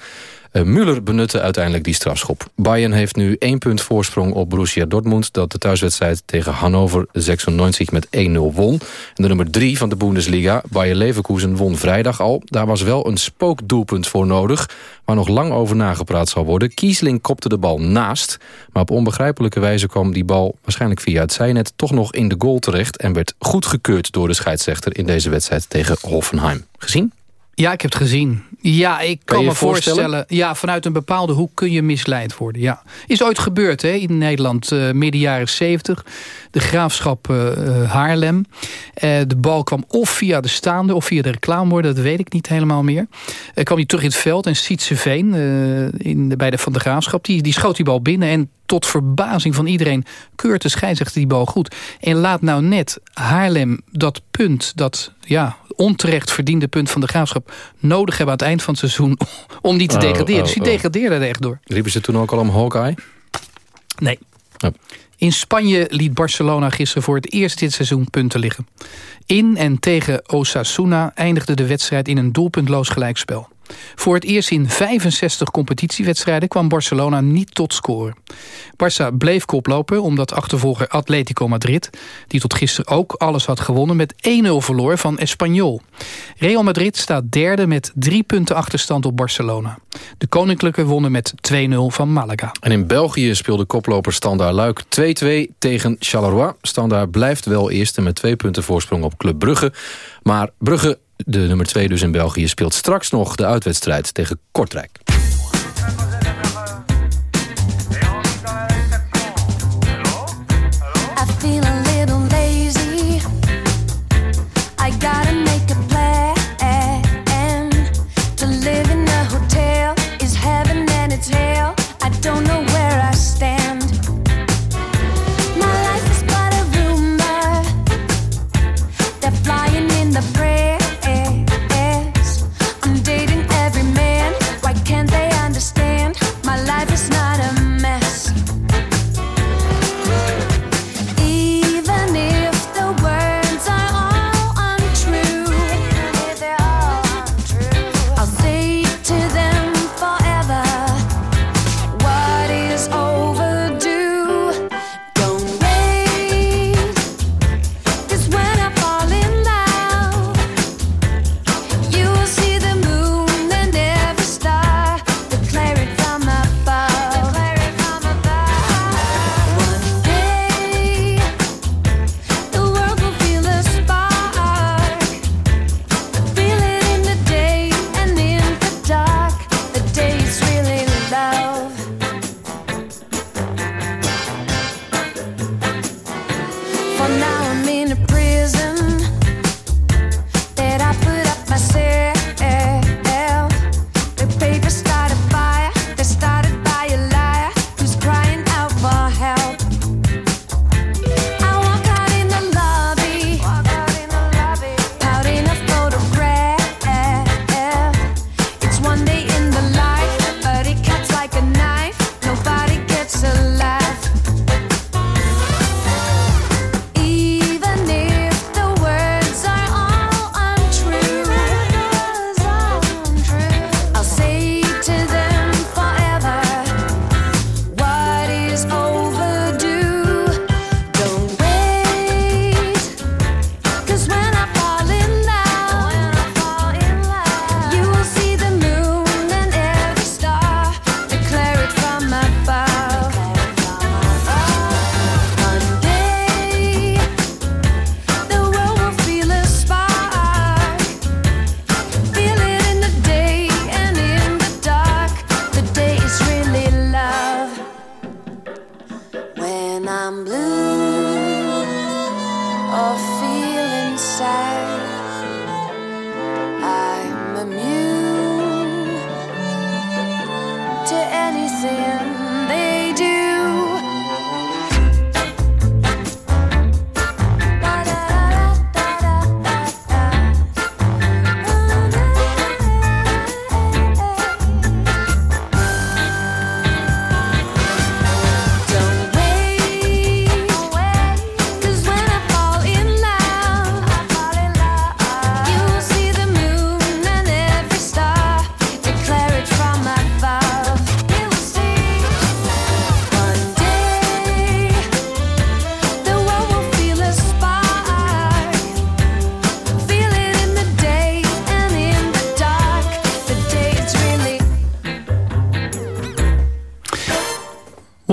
Uh, Müller benutte uiteindelijk die strafschop. Bayern heeft nu één punt voorsprong op Borussia Dortmund... dat de thuiswedstrijd tegen Hannover 96 met 1-0 won. En de nummer 3 van de Bundesliga, Bayer Leverkusen, won vrijdag al. Daar was wel een spookdoelpunt voor nodig... waar nog lang over nagepraat zal worden. Kiesling kopte de bal naast... maar op onbegrijpelijke wijze kwam die bal... waarschijnlijk via het zijnet toch nog in de goal terecht... en werd goedgekeurd door de scheidsrechter in deze wedstrijd tegen Hoffenheim. Gezien? Ja, ik heb het gezien. Ja, ik kan, me voorstellen? Ja, vanuit een bepaalde hoek kun je misleid worden. Ja. Is ooit gebeurd hè, in Nederland, uh, midden jaren 70. De graafschap uh, Haarlem. Uh, de bal kwam of via de staande of via de reclameborden. Dat weet ik niet helemaal meer. Kwam hij terug in het veld en Sietse Veen in de, bij de Van de Graafschap. Die, die schoot die bal binnen en tot verbazing van iedereen keurt de scheidsrechter die bal goed. En laat nou net Haarlem dat punt, dat ja, onterecht verdiende punt van de graafschap... nodig hebben aan het eind van het seizoen om niet te oh, degraderen. dus die oh, oh. degradeerde er echt door. Riepen ze toen ook al om Hawkeye? Nee. In Spanje liet Barcelona gisteren voor het eerst dit seizoen punten liggen. In en tegen Osasuna eindigde de wedstrijd in een doelpuntloos gelijkspel. Voor het eerst in 65 competitiewedstrijden kwam Barcelona niet tot scoren. Barça bleef koplopen omdat achtervolger Atletico Madrid... die tot gisteren ook alles had gewonnen met 1-0 verloor van Espanyol. Real Madrid staat derde met drie punten achterstand op Barcelona. De Koninklijke wonnen met 2-0 van Malaga. En in België speelde koploper Standaard Luik 2-2 tegen Charleroi. Standaard blijft wel eerste met twee punten voorsprong op Club Brugge. Maar Brugge de nummer 2 dus in België speelt straks nog de uitwedstrijd tegen Kortrijk. see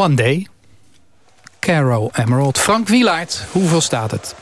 One Day. Caro Emerald. Frank Wielaert, hoeveel staat het?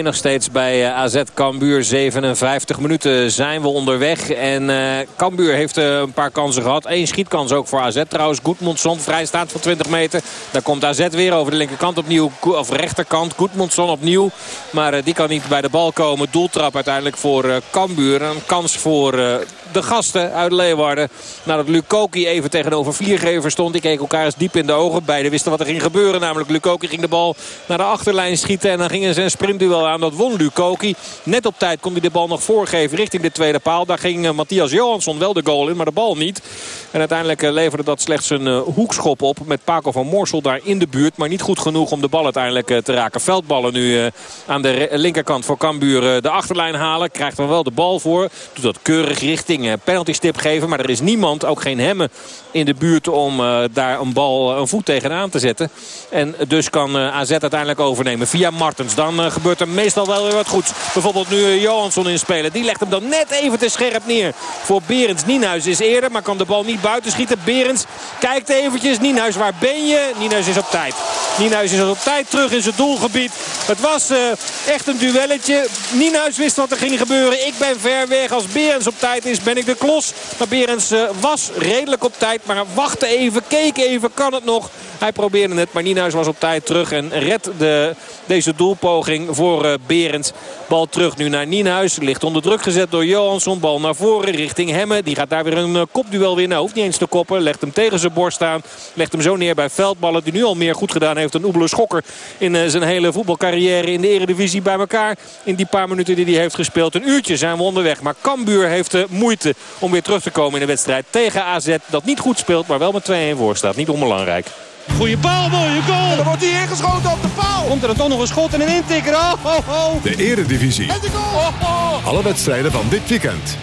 2-1 nog steeds bij eh, AZ Cambuur. 57 minuten zijn we onderweg. En uh, Cambuur heeft eh, een paar kansen gehad. Eén schietkans ook voor AZ. Trouwens, Goedmuntzondvrij staat van 20 meter. Daar komt AZ weer over de linkerkant opnieuw. Of rechterkant. Goedmondson opnieuw. Maar die kan niet bij de bal komen. Doeltrap uiteindelijk voor Cambuur. Een kans voor de gasten uit Leeuwarden. Nadat Lukoki even tegenover viergever stond. Die keek elkaar eens diep in de ogen. Beiden wisten wat er ging gebeuren. Namelijk Lukoki ging de bal naar de achterlijn schieten. En dan gingen ze een sprintduel aan. Dat won Lukoki. Net op tijd kon hij de bal nog voorgeven richting de tweede paal. Daar ging eh, Matthias Johansson wel de goal in. Maar de bal niet. En uiteindelijk eh, leverde dat slechts een eh, hoekschop op. Met Paco van Morsel daar in de buurt. Maar niet goed genoeg om de bal uiteindelijk te raken. Veldballen nu aan de linkerkant voor Cambuur. De achterlijn halen. Krijgt dan wel de bal voor. Doet dat keurig richting eh, penalty stip geven. Maar er is niemand, ook geen hemmen in de buurt om eh, daar een bal, eh, een voet tegenaan te zetten. En dus kan eh, AZ uiteindelijk overnemen via Martens. Dan gebeurt er meestal wel weer wat goeds. Bijvoorbeeld nu Johansson inspelen. Die legt hem dan net even te scherp neer voor Berends. Nienhuis is eerder, maar kan de bal niet buiten schieten. Berends kijkt eventjes. Nienhuis, waar ben je? Nienhuis is op tijd. Nienhuis is op tijd terug in zijn doelgebied. Het was eh, echt een duelletje. Nienhuis wist wat er ging gebeuren. Ik ben ver weg. Als Berends op tijd is, ben ik de klos. Maar Berends eh, was redelijk op tijd. Maar wachtte even, keek even, kan het nog? Hij probeerde het, maar Nienhuis was op tijd terug. En redt de, deze doelpoging voor eh Berends. Bal terug nu naar Nienhuis. Ligt onder druk gezet door Johansson. Bal naar voren richting Hemme. Die gaat daar weer een eh, kopduel winnen. Hoeft niet eens te koppen. Legt hem tegen zijn borst aan. Legt hem zo neer bij veldballen. Die nu al meer goed gedaan heeft dan Oebele Schokker. In eh, zijn hele voetbalcarrière in de eredivisie bij elkaar. In die paar minuten die hij heeft gespeeld. Een uurtje zijn we onderweg. Maar Cambuur heeft moeite om weer terug te komen in de wedstrijd tegen AZ. Dat niet goed speelt, maar wel met 2-1 voor staat. Niet onbelangrijk. Goeie paal, mooie goal. En dan wordt hij ingeschoten op de paal. Komt er dan toch nog een schot en een intikker. Oh, oh, oh. De Eredivisie. En de goal. Oh, oh. Alle wedstrijden van dit weekend.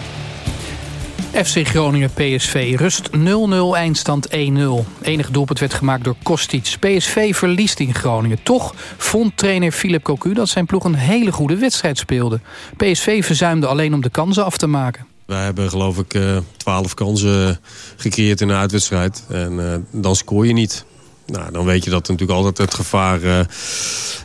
FC Groningen PSV rust 0-0 eindstand 1-0. Enig doelpunt werd gemaakt door Kostic. PSV verliest in Groningen. Toch vond trainer Philip Cocu dat zijn ploeg een hele goede wedstrijd speelde. PSV verzuimde alleen om de kansen af te maken. Wij hebben geloof ik eh, twaalf kansen gecreëerd in de uitwedstrijd. En eh, dan scoor je niet. Nou, dan weet je dat er natuurlijk altijd het gevaar eh,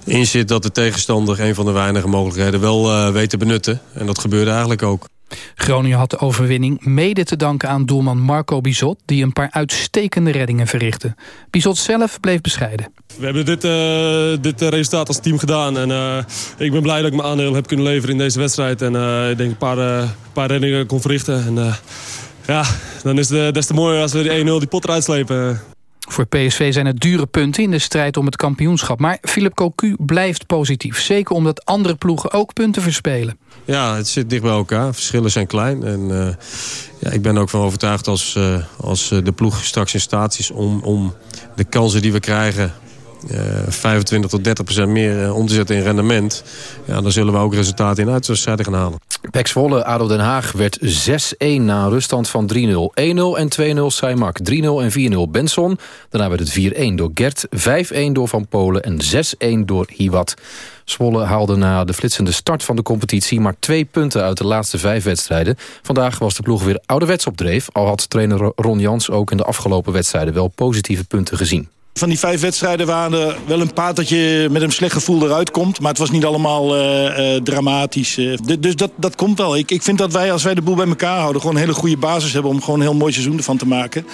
in zit... dat de tegenstander een van de weinige mogelijkheden wel eh, weet te benutten. En dat gebeurde eigenlijk ook. Groningen had de overwinning mede te danken aan doelman Marco Bizot... die een paar uitstekende reddingen verrichtte. Bizot zelf bleef bescheiden. We hebben dit, eh, dit resultaat als team gedaan. En eh, ik ben blij dat ik mijn aandeel heb kunnen leveren in deze wedstrijd. En eh, ik denk een paar, eh, paar reddingen kon verrichten. En eh, ja, dan is het des te mooier als we die 1-0 die pot eruit slepen. Voor PSV zijn het dure punten in de strijd om het kampioenschap. Maar Philip Cocu blijft positief. Zeker omdat andere ploegen ook punten verspelen. Ja, het zit dicht bij elkaar. Verschillen zijn klein. En eh, ja, ik ben ook van overtuigd als, eh, als eh, de ploeg straks in staat is... om, om de kansen die we krijgen... eh, 25 tot 30 procent meer eh, om te zetten in rendement... Ja, dan zullen we ook resultaten in uitwedstrijden gaan halen. Pek Zwolle, ADO Den Haag werd 6-1 na een ruststand van 3-0. 1-0 en 2-0 Saimak, 3-0 en 4-0 Benson. Daarna werd het 4-1 door Gert, 5-1 door Van Polen en 6-1 door Hiwat. Zwolle haalde na de flitsende start van de competitie... maar twee punten uit de laatste vijf wedstrijden. Vandaag was de ploeg weer ouderwets op dreef... al had trainer Ron Jans ook in de afgelopen wedstrijden... wel positieve punten gezien. Van die vijf wedstrijden waren er wel een paar dat je met een slecht gevoel eruit komt. Maar het was niet allemaal eh, eh, dramatisch. eh. Dus dat, dat komt wel. Ik, ik vind dat wij, als wij de boel bij elkaar houden... gewoon een hele goede basis hebben om gewoon een heel mooi seizoen ervan te maken.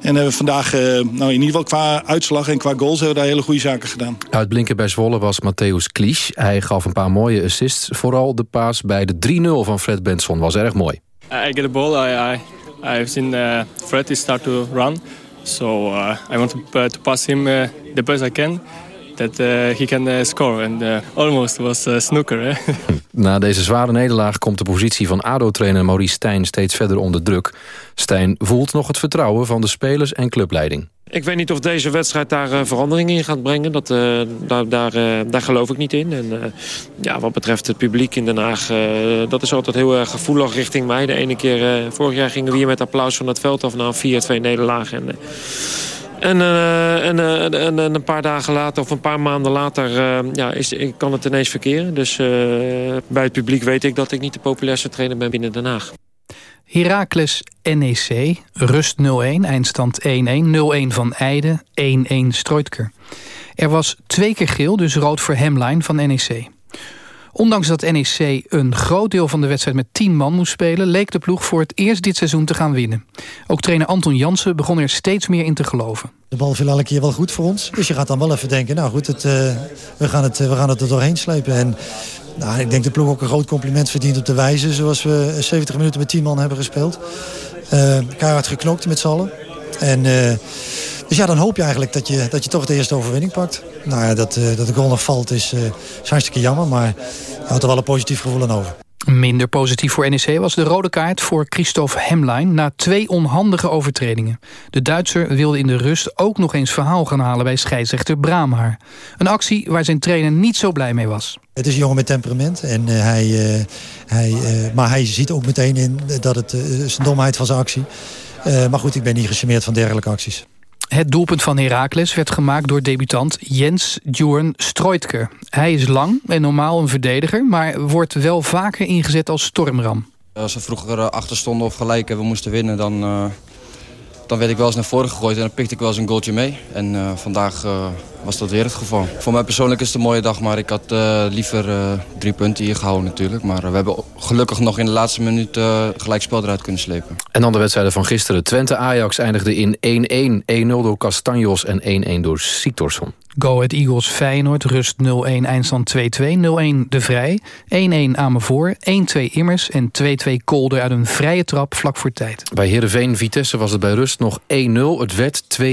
En hebben we vandaag, eh, nou in ieder geval qua uitslag en qua goals... hebben we daar hele goede zaken gedaan. Uitblinken bij Zwolle was Matthäus Klisch. Hij gaf een paar mooie assists. Vooral de paas bij de 3-0 van Fred Benson was erg mooi. I get the ball. I, I I've seen uh, Fred start to run, so uh, I want to, uh, pass him uh, the best I can, that uh, he can uh, score. And uh, almost was snooker. Eh? Na deze zware nederlaag komt de positie van ADO-trainer Maurice Stijn steeds verder onder druk. Stijn voelt nog het vertrouwen van de spelers en clubleiding. Ik weet niet of deze wedstrijd daar eh, verandering in gaat brengen. Dat, eh, daar, daar, eh, daar geloof ik niet in. En, ja, wat betreft het publiek in Den Haag... dat is altijd heel erg gevoelig richting mij. De ene keer, vorig jaar gingen we hier met applaus van het veld af... na een 4-2 nederlaag. En, en, en, en, en een paar dagen later of een paar maanden later ja, is, kan het ineens verkeren. Dus bij het publiek weet ik dat ik niet de populairste trainer ben binnen Den Haag. Heracles NEC, rust 0-1, eindstand 1-1, 0-1 van Eide, 1-1 Stroitker. Er was twee keer geel, dus rood voor Hemline van NEC. Ondanks dat NEC een groot deel van de wedstrijd met 10 man moest spelen... leek de ploeg voor het eerst dit seizoen te gaan winnen. Ook trainer Anton Jansen begon er steeds meer in te geloven. De bal viel elke keer wel goed voor ons. Dus je gaat dan wel even denken, nou goed, het, eh, we, gaan het, eh, we gaan het er doorheen slepen. En nou, ik denk de ploeg ook een groot compliment verdient op de wijze... zoals we 70 minuten met 10 man hebben gespeeld. Eh keihard geknokt met z'n allen. En Dus ja, dan hoop je eigenlijk dat je, dat je toch de eerste overwinning pakt. Nou ja, dat, eh, dat de goal nog valt is, eh, is hartstikke jammer. Maar houdt er wel een positief gevoel aan over. Minder positief voor NEC was de rode kaart voor Christophe Hemlein... na twee onhandige overtredingen. De Duitser wilde in de rust ook nog eens verhaal gaan halen... bij scheidsrechter Braamhaar. Een actie waar zijn trainer niet zo blij mee was. Het is een jongen met temperament. En, eh, hij, hij, maar hij ziet ook meteen in dat het zijn domheid van zijn actie. Maar goed, ik ben niet gecharmeerd van dergelijke acties. Het doelpunt van Heracles werd gemaakt door debutant Jens Djurn Stroitke. Hij is lang en normaal een verdediger... maar wordt wel vaker ingezet als stormram. Als we vroeger eh, achter stonden of gelijk en we moesten winnen... dan, eh, dan werd ik wel eens naar voren gegooid en dan pikte ik wel eens een goaltje mee. En eh, vandaag was dat weer het geval. Voor mij persoonlijk is het een mooie dag, maar ik had eh, liever eh, drie punten hier gehouden natuurlijk. Maar eh, we hebben gelukkig nog in de laatste minuut uh, gelijk spel eruit kunnen slepen. En dan de wedstrijden van gisteren. Twente-Ajax eindigde in 1-1. 1-0 door Castanjos en 1-1 door Siktorsson. Go Ahead Eagles Feyenoord, rust 0-1, eindstand 2-2, 0-1 De Vrij, 1-1 Amevoor, 1-2 Immers en 2-2 Kolder uit een vrije trap vlak voor tijd. Bij Heerenveen Vitesse was het bij rust nog 1-0. Het werd 2-3.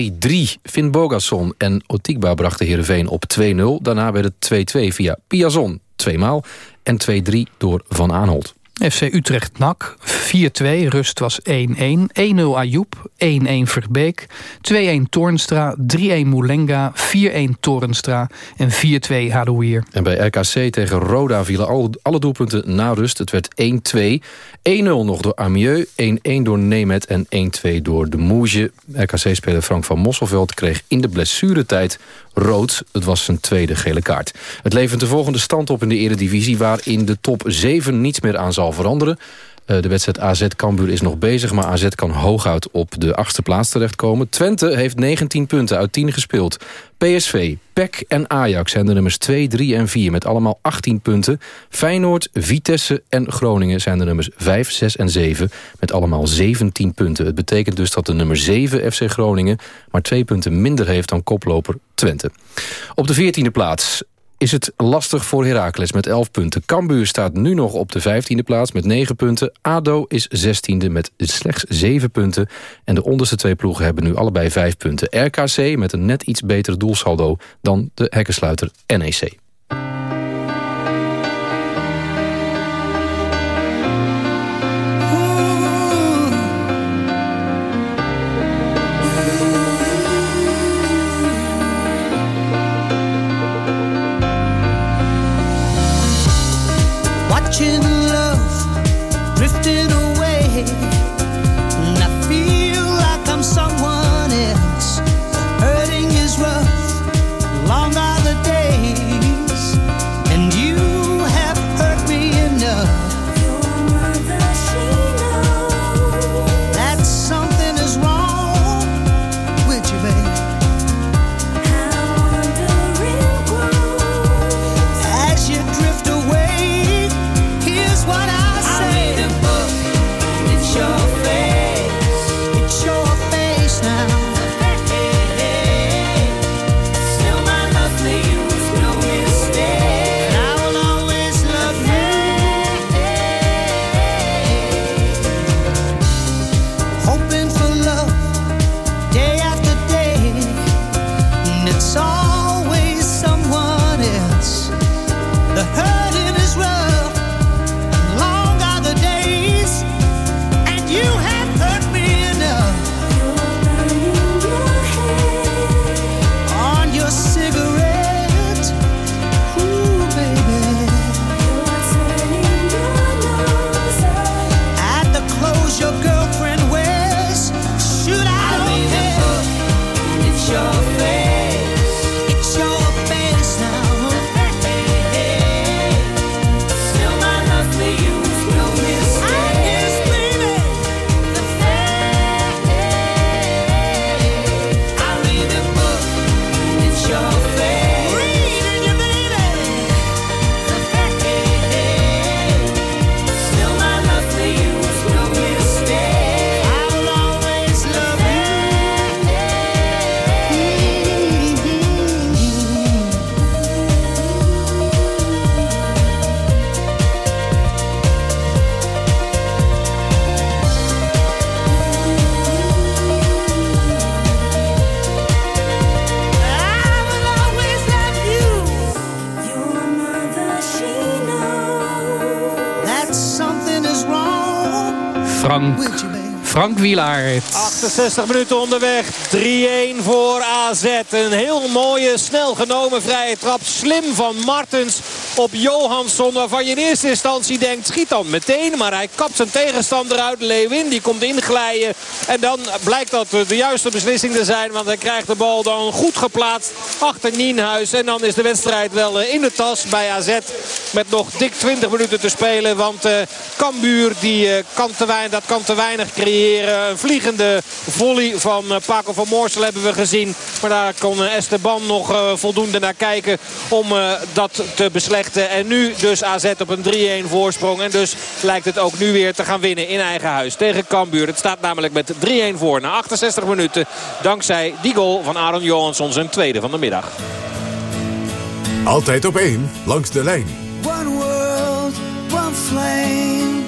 Finn Bogasson en Otikba brachten Heerenveen op 2-0. Daarna werd het 2-2 via Piazon, tweemaal. En 2-3 door Van Aanholt. FC Utrecht NAC, 4-2, rust was 1-1, 1-0 Ayoub, 1-1 Verbeek, 2-1 Toornstra, 3-1 Moulenga, 4-1 Torenstra en 4-2 Hadouier. En bij RKC tegen Roda vielen al, alle doelpunten na rust. Het werd 1-2. 1-0 nog door Amieux, 1-1 door Nemet en 1-2 door de Moege. RKC-speler Frank van Mosselveld kreeg in de blessuretijd rood. Het was zijn tweede gele kaart. Het levert de volgende stand op in de eredivisie... waar in de top 7 niets meer aan zal veranderen. Uh, de wedstrijd AZ-Cambuur is nog bezig... maar AZ kan hooguit op de achtste plaats terechtkomen. Twente heeft 19 punten uit 10 gespeeld. PSV, PEC en Ajax zijn de nummers 2, 3 en 4... met allemaal 18 punten. Feyenoord, Vitesse en Groningen zijn de nummers 5, 6 en 7... met allemaal 17 punten. Het betekent dus dat de nummer 7 FC Groningen... maar twee punten minder heeft dan koploper Twente. Op de 14e plaats is het lastig voor Heracles met 11 punten. Cambuur staat nu nog op de 15e plaats met 9 punten. ADO is 16e met slechts 7 punten. En de onderste twee ploegen hebben nu allebei 5 punten. RKC met een net iets beter doelsaldo dan de hekkensluiter NEC. Frank Wielaert. 68 minuten onderweg. 3-1 voor AZ. Een heel mooie, snel genomen vrije trap. Slim van Martens op Johansson. Waarvan je in eerste instantie denkt, schiet dan meteen. Maar hij kapt zijn tegenstander uit. Lewin die komt inglijden. En dan blijkt dat de juiste beslissing te zijn. Want hij krijgt de bal dan goed geplaatst achter Nienhuis. En dan is de wedstrijd wel eh, in de tas bij AZ. Met nog dik 20 minuten te spelen. Want eh Cambuur die, eh, kan te weinig, dat kan te weinig creëren. Een vliegende volley van Paco van Moorsel hebben we gezien. Maar daar kon Esteban nog voldoende naar kijken om dat te beslechten. En nu dus AZ op een 3-1 voorsprong. En dus lijkt het ook nu weer te gaan winnen in eigen huis tegen Cambuur. Het staat namelijk met 3-1 voor na 68 minuten. Dankzij die goal van Aaron Johansson zijn tweede van de middag. Altijd op één, langs de lijn. One world, one flame,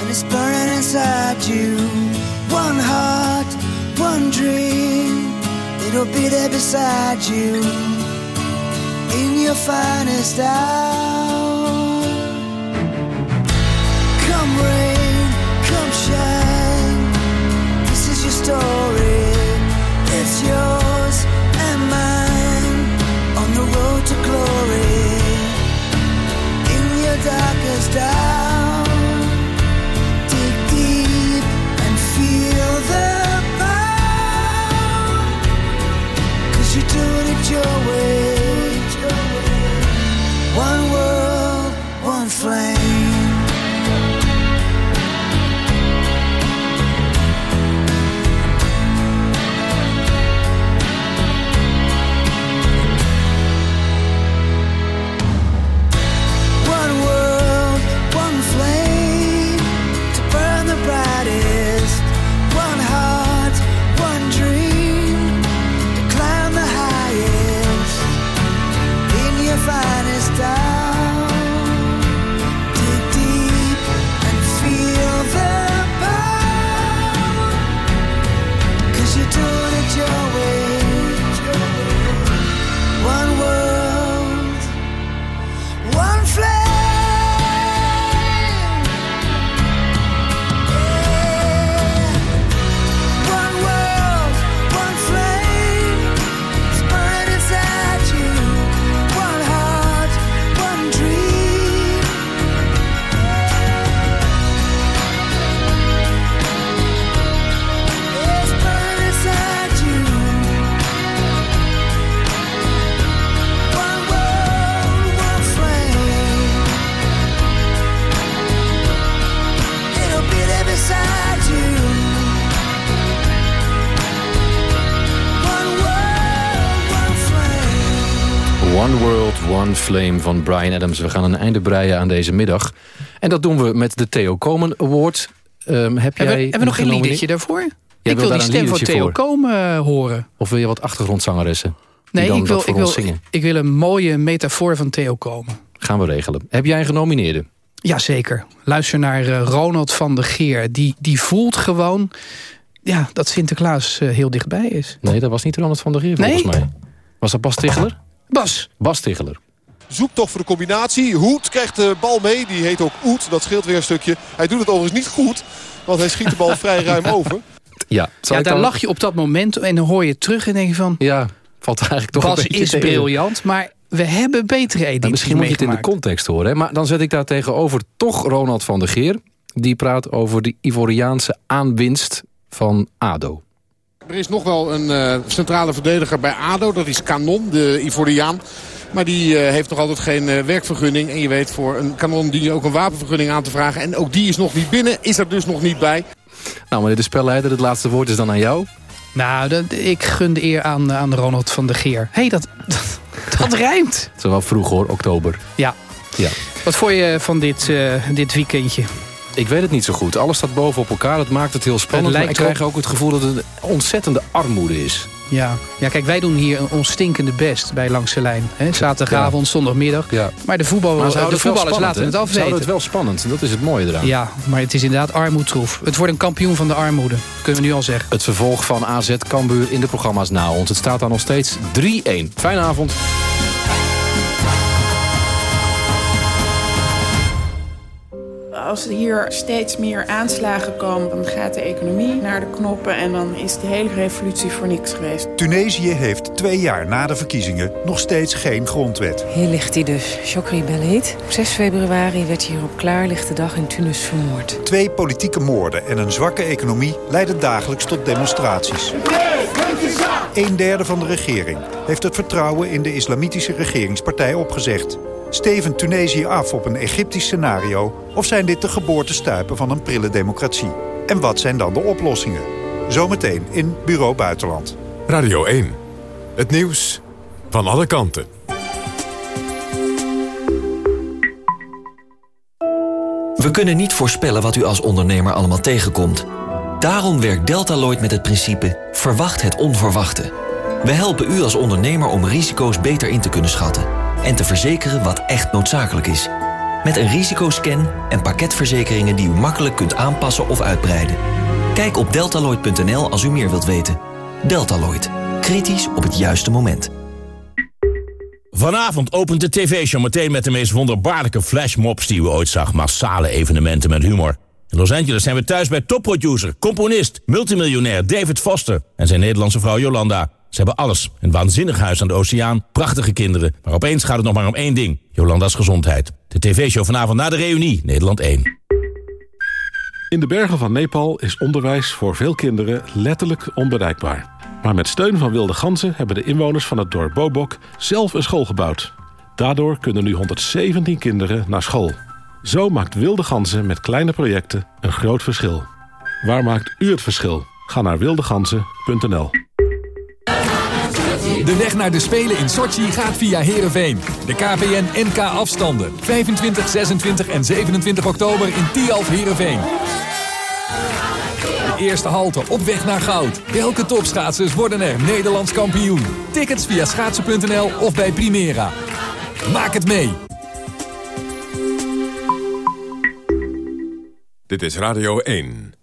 and it's burning inside you. One heart, one dream, it'll be there beside you. In your finest hour. Come rain, come shine. This is your story. It's yours and mine on the road to glory in your darkest hour. Dig deep and feel the power. You're doing it your way. Flame. Flame van Brian Adams. We gaan een einde breien aan deze middag. En dat doen we met de Theo Komen Award. Ehm, heb Hebben, jij we- hebben we nog geen genomineerd? liedertje daarvoor? Jij ik wil die een stem van Theo voor. Komen eh, horen. Of wil je wat achtergrondzangeressen? Nee, ik wil, ik, wil, zingen? ik wil een mooie metafoor van Theo Komen. Gaan we regelen. Heb jij een genomineerde? Jazeker. Luister naar eh, Ronald van der Geer. Die, die voelt gewoon ja, dat Sinterklaas eh, heel dichtbij is. Nee, dat was niet Ronald van der Geer volgens Nee? mij. Was dat Bas Ticheler? Bas. Bas Ticheler. Zoektocht voor de combinatie. Hoed krijgt de bal mee. Die heet ook Oet. Dat scheelt weer een stukje. Hij doet het overigens niet goed. Want hij schiet de bal vrij ruim over. Ja, Ja, daar dan- lach je op dat moment en dan hoor je het terug en denk je van... Ja, valt eigenlijk toch Bas een beetje is tegen. briljant, maar we hebben betere edities Nou, misschien moet je het in de context horen. Hè? Maar dan zet ik daar tegenover toch Ronald van der Geer. Die praat over de Ivoriaanse aanwinst van ADO. Er is nog wel een eh, centrale verdediger bij ADO. Dat is Canon, de Ivoriaan. Maar die eh, heeft nog altijd geen eh, werkvergunning. En je weet, voor een kanon die ook een wapenvergunning aan te vragen. En ook die is nog niet binnen. Is er dus nog niet bij. Nou, meneer de spelleider, het laatste woord is dan aan jou. Nou, dat, ik gun de eer aan, aan Ronald van der Geer. Hé, hey, dat, dat, dat rijmt. Het is wel vroeg hoor, oktober. Ja. Ja. Wat vond je van dit, eh, dit weekendje? Ik weet het niet zo goed. Alles staat boven op elkaar. Dat maakt het heel spannend. Het maar ik lijkt krijg ook het gevoel dat het een ontzettende armoede is. Ja. ja, kijk, wij doen hier ons stinkende best bij Langs de Lijn. Hè? Zaterdagavond, zondagmiddag. Ja. Maar de, voetbal, Maar ze de voetballers spannend, laten hè? het Ze afweten. houden het wel spannend. Dat is het mooie eraan. Ja, maar het is inderdaad armoedtroef. Het wordt een kampioen van de armoede. Kunnen we nu al zeggen. Het vervolg van AZ Cambuur in de programma's na ons. Het staat daar nog steeds 3-1. Fijne avond. Als er hier steeds meer aanslagen komen... dan gaat de economie naar de knoppen en dan is de hele revolutie voor niks geweest. Tunesië heeft twee jaar na de verkiezingen nog steeds geen grondwet. Hier ligt hij dus, Chokri Belait. Op 6 februari werd hier op klaarlichte dag in Tunis vermoord. Twee politieke moorden en een zwakke economie leiden dagelijks tot demonstraties. Een derde van de regering heeft het vertrouwen in de islamitische regeringspartij opgezegd. Steven Tunesië af op een Egyptisch scenario... of zijn dit de geboortestuipen van een prille democratie? En wat zijn dan de oplossingen? Zometeen in Bureau Buitenland. Radio 1. Het nieuws van alle kanten. We kunnen niet voorspellen wat u als ondernemer allemaal tegenkomt. Daarom werkt Deltaloid met het principe verwacht het onverwachte. We helpen u als ondernemer om risico's beter in te kunnen schatten... en te verzekeren wat echt noodzakelijk is. Met een risicoscan en pakketverzekeringen die u makkelijk kunt aanpassen of uitbreiden. Kijk op deltaloid.nl als u meer wilt weten. Deltaloid. Kritisch op het juiste moment. Vanavond opent de tv-show meteen met de meest wonderbaarlijke flashmobs die u ooit zag. Massale evenementen met humor. In Los Angeles zijn we thuis bij topproducer, componist, multimiljonair David Foster en zijn Nederlandse vrouw Jolanda. Ze hebben alles. Een waanzinnig huis aan de oceaan, prachtige kinderen. Maar opeens gaat het nog maar om één ding. Jolanda's gezondheid. De tv-show vanavond na de reunie, Nederland 1. In de bergen van Nepal is onderwijs voor veel kinderen letterlijk onbereikbaar. Maar met steun van wilde ganzen hebben de inwoners van het dorp Bobok zelf een school gebouwd. Daardoor kunnen nu 117 kinderen naar school. Zo maakt wilde ganzen met kleine projecten een groot verschil. Waar maakt u het verschil? Ga naar wildeganzen.nl De weg naar de Spelen in Sochi gaat via Heerenveen. De KPN NK afstanden. 25, 26 en 27 oktober in Tialf Heerenveen. De eerste halte op weg naar goud. Welke topschaatsers worden er Nederlands kampioen? Tickets via schaatsen.nl of bij Primera. Maak het mee. Dit is Radio 1.